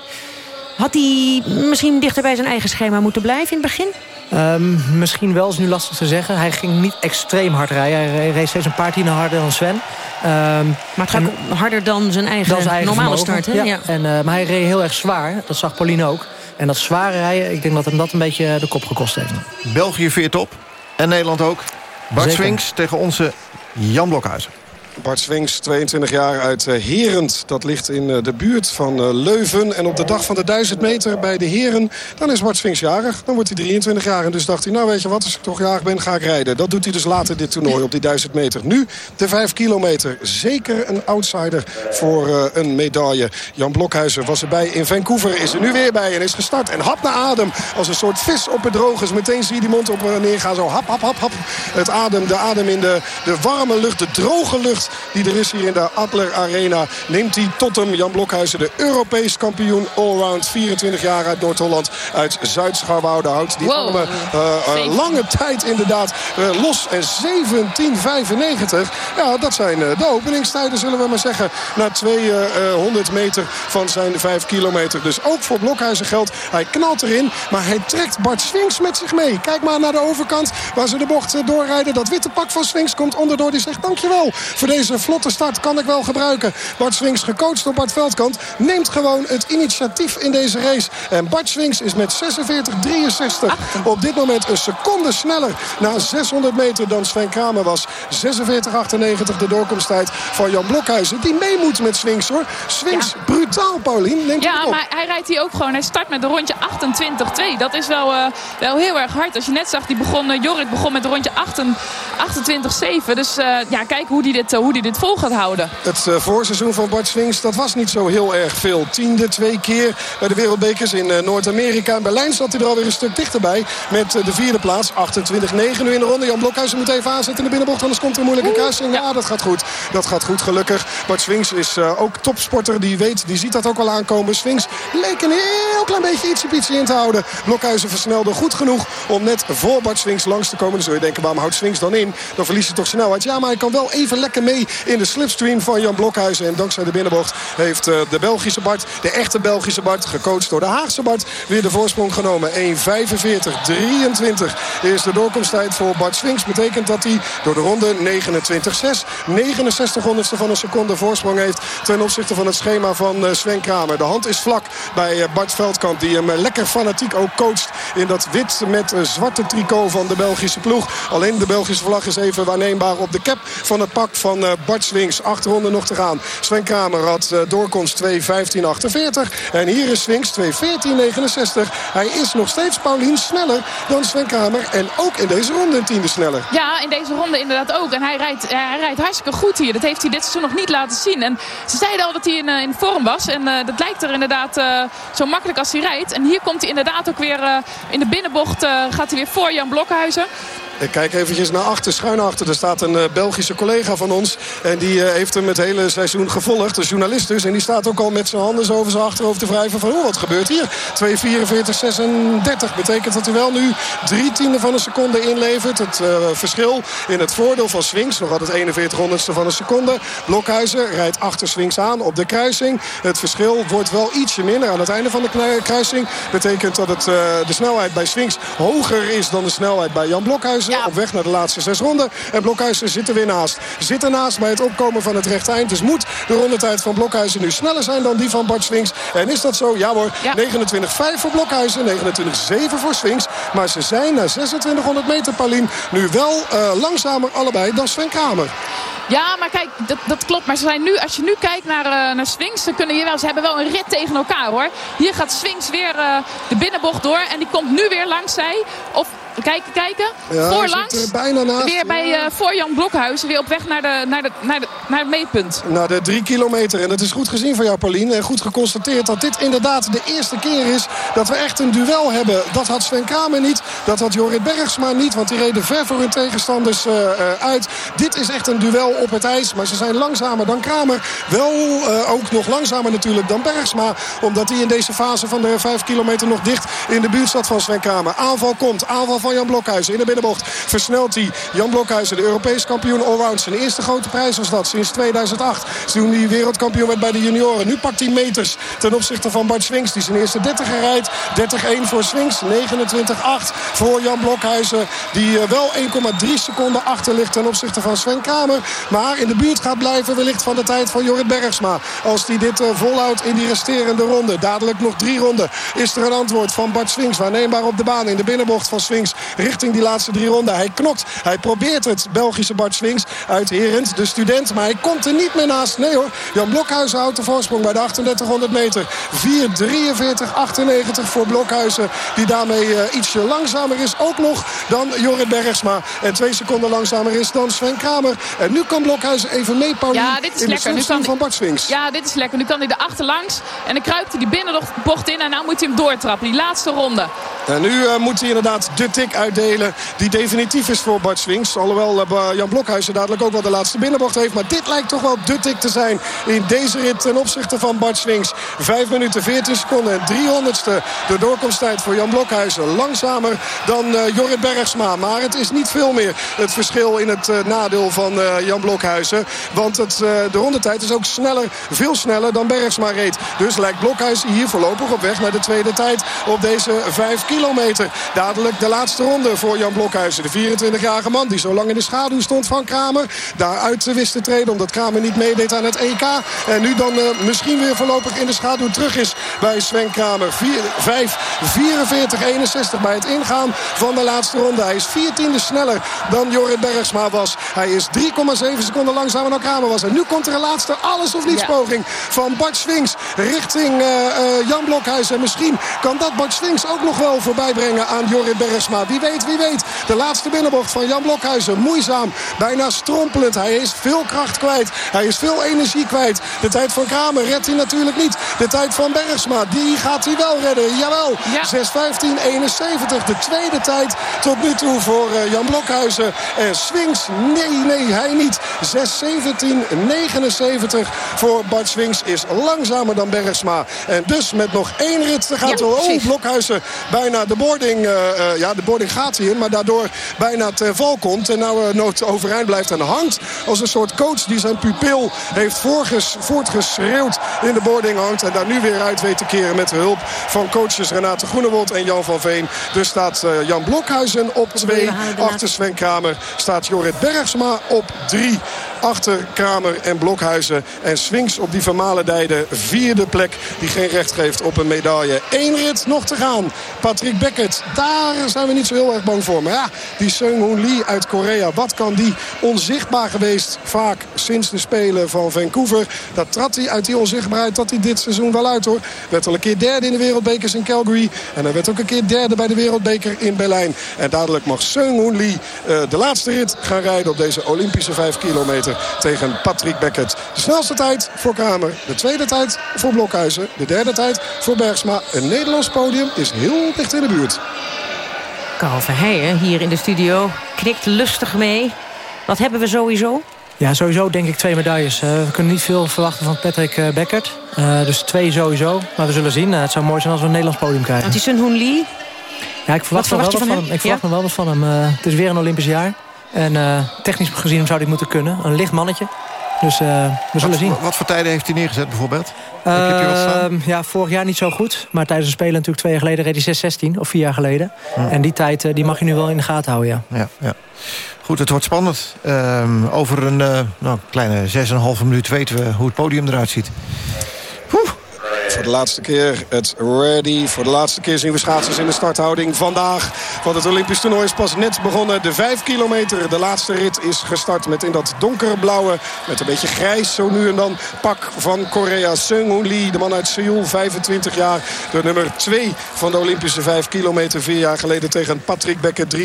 Had hij misschien dichter bij zijn eigen schema moeten blijven in het begin? Um, misschien wel, is nu lastig te zeggen. Hij ging niet extreem hard rijden. Hij reed steeds een paar tienen harder dan Sven. Um, maar het gaat en, harder dan zijn eigen, dan zijn eigen normale vermogen. start. Hè? Ja. ja. En, uh, maar hij reed heel erg zwaar. Dat zag Pauline ook. En dat zware rijden, ik denk dat hem dat een beetje de kop gekost heeft. België veert op. En Nederland ook. Bart Swings tegen onze Jan Blokhuizen. Bart Swings, 22 jaar uit uh, Herend. Dat ligt in uh, de buurt van uh, Leuven. En op de dag van de 1000 meter bij de Heren... dan is Bart Swings jarig. Dan wordt hij 23 jaar. En dus dacht hij, nou weet je wat, als ik toch jarig ben, ga ik rijden. Dat doet hij dus later dit toernooi op die 1000 meter. Nu de 5 kilometer. Zeker een outsider voor een medaille. Jan Blokhuizen was erbij in Vancouver. Is er nu weer bij en is gestart. En hap naar adem. Als een soort vis op het droog is. Meteen zie je die mond op neer gaan. Zo hap, hap, hap, hap. Het adem, de adem in de, de warme lucht, de droge lucht die er is hier in de Adler Arena. Neemt hij tot hem Jan Blokhuizen, de Europees kampioen allround. 24 jaar uit Noord-Holland, uit Zuid-Scharwoude. Houdt die wow. armen uh, uh, lange tijd inderdaad uh, los. En 17,95. Ja, dat zijn de openingstijden zullen we maar zeggen. Na 200 meter van zijn 5 kilometer. Dus ook voor Blokhuizen geldt. Hij knalt erin, maar hij trekt Bart Swings met zich mee. Kijk maar naar de overkant waar ze de bocht doorrijden. Dat witte pak van Swings komt onderdoor. Die zegt dankjewel voor deze vlotte start kan ik wel gebruiken. Bart Swings, gecoacht door Bart Veldkant, neemt gewoon het initiatief in deze race. En Bart Swings is met 46-63 op dit moment een seconde sneller na 600 meter dan Sven Kramer was. 46-98 de doorkomsttijd van Jan Blokhuizen. Die mee moet met Swings hoor. Swings, ja. brutaal Paulien. Neemt ja, maar hij rijdt hier ook gewoon. Hij start met een rondje 28-2. Dat is wel, uh, wel heel erg hard. Als je net zag, die begon, uh, Jorrit begon met een rondje 28-7. Dus uh, ja, kijk hoe hij dit hoe hij dit vol gaat houden. Het uh, voorseizoen van Bart Swings, dat was niet zo heel erg veel. Tiende, twee keer bij de wereldbekers in Noord-Amerika. In Berlijn zat hij er alweer een stuk dichterbij. Met de vierde plaats, 28-9 nu in de ronde. Jan Blokhuizen moet even aanzetten in de binnenbocht, anders komt er een moeilijke kruising. Ja, dat gaat goed. Dat gaat goed, gelukkig. Bart Swings is ook topsporter. Die weet, die ziet dat ook al aankomen. Swings leek een heel klein beetje ietsje in te houden. Blokhuizen versnelde goed genoeg om net voor Bart Swings langs te komen. Dan zul je denken, waarom houdt Swings dan in? Dan verliest hij toch snelheid. Ja, maar hij kan wel even lekker mee in de slipstream van Jan Blokhuizen. En dankzij de binnenbocht heeft uh, de Belgische Bart, de echte Belgische Bart... gecoacht door de Haagse Bart, weer de voorsprong genomen. 1.45-23 is de doorkomsttijd voor Bart Swings. Betekent dat hij door de ronde 29-6... 69 honderdste van een seconde voorsprong heeft... ten opzichte van het schema van uh, Sven Kramer. De hand is vlak bij uh, Bart Veldkamp... die hem lekker fanatiek ook coacht in dat wit met zwarte tricot van de Belgische ploeg. Alleen de Belgische vlag is even waarneembaar op de cap van het pak van Bart Swings. Achterronde nog te gaan. Sven Kramer had doorkomst 2.15.48. En hier is Swings 2.14.69. Hij is nog steeds Paulien sneller dan Sven Kramer. En ook in deze ronde een tiende sneller. Ja, in deze ronde inderdaad ook. En hij rijdt, hij rijdt hartstikke goed hier. Dat heeft hij dit seizoen nog niet laten zien. En ze zeiden al dat hij in, in vorm was. En dat lijkt er inderdaad zo makkelijk als hij rijdt. En hier komt hij inderdaad ook weer in de binnenbocht. gaat hij weer voor Jan Blokhuizen. Ik kijk eventjes naar achter, schuin achter. Er staat een uh, Belgische collega van ons. En die uh, heeft hem het hele seizoen gevolgd. Een journalist dus. En die staat ook al met zijn handen zo over zijn achterhoofd te wrijven. Van, oh, wat gebeurt hier? 2.44.36 betekent dat hij wel nu drie tienden van een seconde inlevert. Het uh, verschil in het voordeel van Swings. Nog altijd 41 honderdste van een seconde. Blokhuizen rijdt achter Swings aan op de kruising. Het verschil wordt wel ietsje minder aan het einde van de kruising. Betekent dat het, de snelheid bij Swings hoger is dan de snelheid bij Jan Blokhuizen. Ja. Op weg naar de laatste zes ronden. En Blokhuizen zit er weer naast. Zit er naast bij het opkomen van het rechte eind. Dus moet de rondetijd van Blokhuizen nu sneller zijn dan die van Bart Swings. En is dat zo? Ja hoor. Ja. 29-5 voor Blokhuizen. 29-7 voor Swings. Maar ze zijn na 2600 meter, Paulien, nu wel uh, langzamer allebei dan Sven Kramer. Ja, maar kijk, dat, dat klopt. Maar ze zijn nu, als je nu kijkt naar, uh, naar Swings, ze, kunnen hier wel, ze hebben wel een rit tegen elkaar hoor. Hier gaat Swings weer uh, de binnenbocht door. En die komt nu weer langs zij. Of kijken, kijken. Ja, Voorlangs. bijna naast. Weer bij uh, voor Jan Blokhuizen. Weer op weg naar, de, naar, de, naar, de, naar het meetpunt. Naar de drie kilometer. En dat is goed gezien van jou, Pauline. En goed geconstateerd dat dit inderdaad de eerste keer is dat we echt een duel hebben. Dat had Sven Kramer niet. Dat had Jorrit Bergsma niet. Want die reden ver voor hun tegenstanders uh, uh, uit. Dit is echt een duel op het ijs. Maar ze zijn langzamer dan Kramer. Wel ook nog langzamer natuurlijk dan Bergsma. Omdat hij in deze fase van de vijf kilometer nog dicht in de buurt zat van Sven Kramer. Aanval komt. Aanval van Jan Blokhuizen. In de binnenbocht versnelt hij Jan Blokhuizen, de Europees kampioen allround. Zijn eerste grote prijs was dat sinds 2008. Toen hij wereldkampioen werd bij de junioren. Nu pakt hij meters ten opzichte van Bart Swings. Die zijn eerste 30 rijdt. 30-1 voor Swings. 29-8 voor Jan Blokhuizen. Die wel 1,3 seconden achter ligt ten opzichte van Sven Kramer. Maar in de buurt gaat blijven wellicht van de tijd van Jorrit Bergsma. Als hij dit volhoudt in die resterende ronde. Dadelijk nog drie ronden is er een antwoord van Bart Swings. Waarneembaar op de baan in de binnenbocht van Swings richting die laatste drie ronden. Hij knokt, hij probeert het. Belgische Bart Swings uit Herend, de student. Maar hij komt er niet meer naast. Nee hoor, Jan Blokhuizen houdt de voorsprong bij de 3800 meter. 4.43.98 voor Blokhuizen. Die daarmee uh, ietsje langzamer is ook nog dan Jorrit Bergsma. En twee seconden langzamer is dan Sven Kramer. En nu kan Blokhuizen even mee, ja, dit is in lekker. de van Bart Swings. Ja, dit is lekker. Nu kan hij er achterlangs. En dan kruipt hij die binnenbocht in. En nu moet hij hem doortrappen. Die laatste ronde. En nu uh, moet hij inderdaad de uitdelen die definitief is voor Bart Swings. Alhoewel uh, Jan Blokhuizen dadelijk ook wel de laatste binnenbocht heeft. Maar dit lijkt toch wel de tik te zijn in deze rit ten opzichte van Bart Swings. 5 minuten 14 seconden en 300ste de doorkomsttijd voor Jan Blokhuizen. Langzamer dan uh, Jorrit Bergsma. Maar het is niet veel meer het verschil in het uh, nadeel van Jan Blokhuizen. Want het, de rondetijd is ook sneller, veel sneller dan Bergsma reed. Dus lijkt Blokhuizen hier voorlopig op weg naar de tweede tijd op deze 5 kilometer. Dadelijk de laatste ronde voor Jan Blokhuizen. De 24-jarige man die zo lang in de schaduw stond van Kramer. Daaruit wist te treden omdat Kramer niet meedeed aan het EK. En nu dan uh, misschien weer voorlopig in de schaduw terug is bij Sven Kramer. 5, 44, 61 bij het ingaan van de laatste ronde. Hij is 14e sneller dan Jorrit Bergsma was. Hij is 3,7 seconden langzamer dan Kramer was. En nu komt er een laatste alles of niets poging van Bart Swings richting uh, uh, Jan Blokhuizen. En misschien kan dat Bart Swings ook nog wel voorbij brengen aan Jorrit Bergsma. Wie weet, wie weet. De laatste binnenbocht van Jan Blokhuizen. Moeizaam, bijna strompelend. Hij is veel kracht kwijt. Hij is veel energie kwijt. De tijd van Kramer redt hij natuurlijk niet. De tijd van Bergsma, die gaat hij wel redden. Jawel, 6.15.71. De tweede tijd tot nu toe voor uh, Jan Blokhuizen. En Swings, nee, nee, hij niet. 6.17.79 voor Bart Swings is langzamer dan Bergsma. En dus met nog één rit te gaan. Ja, oh, Blokhuizen bijna de boarding. Uh, uh, ja, de boarding gaat hij in. Maar daardoor bijna ten val komt. En nou uh, nooit overeind blijft en hangt. Als een soort coach die zijn pupil heeft voorges, voortgeschreeuwd in de boarding hangt. En daar nu weer uit weet te keren met de hulp van coaches Renate Groenewold en Jan van Veen. Dus staat Jan Blokhuizen op 2. Achter Sven Kramer staat Jorrit Bergsma op 3 achter Kramer en Blokhuizen. En Swings op die vermalendijde vierde plek die geen recht geeft op een medaille. Eén rit nog te gaan. Patrick Beckett, daar zijn we niet zo heel erg bang voor. Maar ja, die Seung-Hoon Lee uit Korea, wat kan die onzichtbaar geweest vaak sinds de Spelen van Vancouver. Dat trad hij uit die onzichtbaarheid dat hij dit seizoen wel uit hoor. Werd al een keer derde in de wereldbekers in Calgary. En hij werd ook een keer derde bij de wereldbeker in Berlijn. En dadelijk mag Seung-Hoon Lee uh, de laatste rit gaan rijden op deze Olympische 5 kilometer tegen Patrick Beckett. De snelste tijd voor Kramer. De tweede tijd voor Blokhuizen. De derde tijd voor Bergsma. Een Nederlands podium is heel dicht in de buurt. Carl Verheijen hier in de studio knikt lustig mee. Wat hebben we sowieso? Ja, sowieso denk ik twee medailles. Uh, we kunnen niet veel verwachten van Patrick uh, Beckert. Uh, dus twee sowieso. Maar we zullen zien. het zou mooi zijn als we een Nederlands podium krijgen. Want die Sun Hoon Lee? Ja, ik verwacht, wel wat van hem? hem? Ik verwacht ja? nog wel wat van hem. het is weer een Olympisch jaar. En uh, technisch gezien zou dit moeten kunnen. Een licht mannetje. Dus uh, we zullen zien. Wat voor tijden heeft hij neergezet bijvoorbeeld? Uh, Heb je wat staan? Ja, vorig jaar niet zo goed. Maar tijdens de Spelen natuurlijk twee jaar geleden reed hij 6-16. Of vier jaar geleden. Hm. En die tijd die mag je nu wel in de gaten houden, ja. ja, ja. Goed, het wordt spannend. Um, over een nou, kleine 6,5 minuut weten we hoe het podium eruit ziet. De laatste keer het ready. Voor de laatste keer zien we schaatsers in de starthouding vandaag. Want het Olympisch toernooi is pas net begonnen. De 5 kilometer, de laatste rit is gestart met in dat donkerblauwe... met een beetje grijs zo nu en dan pak van Korea. Seung-Hoon Lee, de man uit Seoul, 25 jaar. De nummer 2 van de Olympische 5 kilometer. Vier jaar geleden tegen Patrick Becker.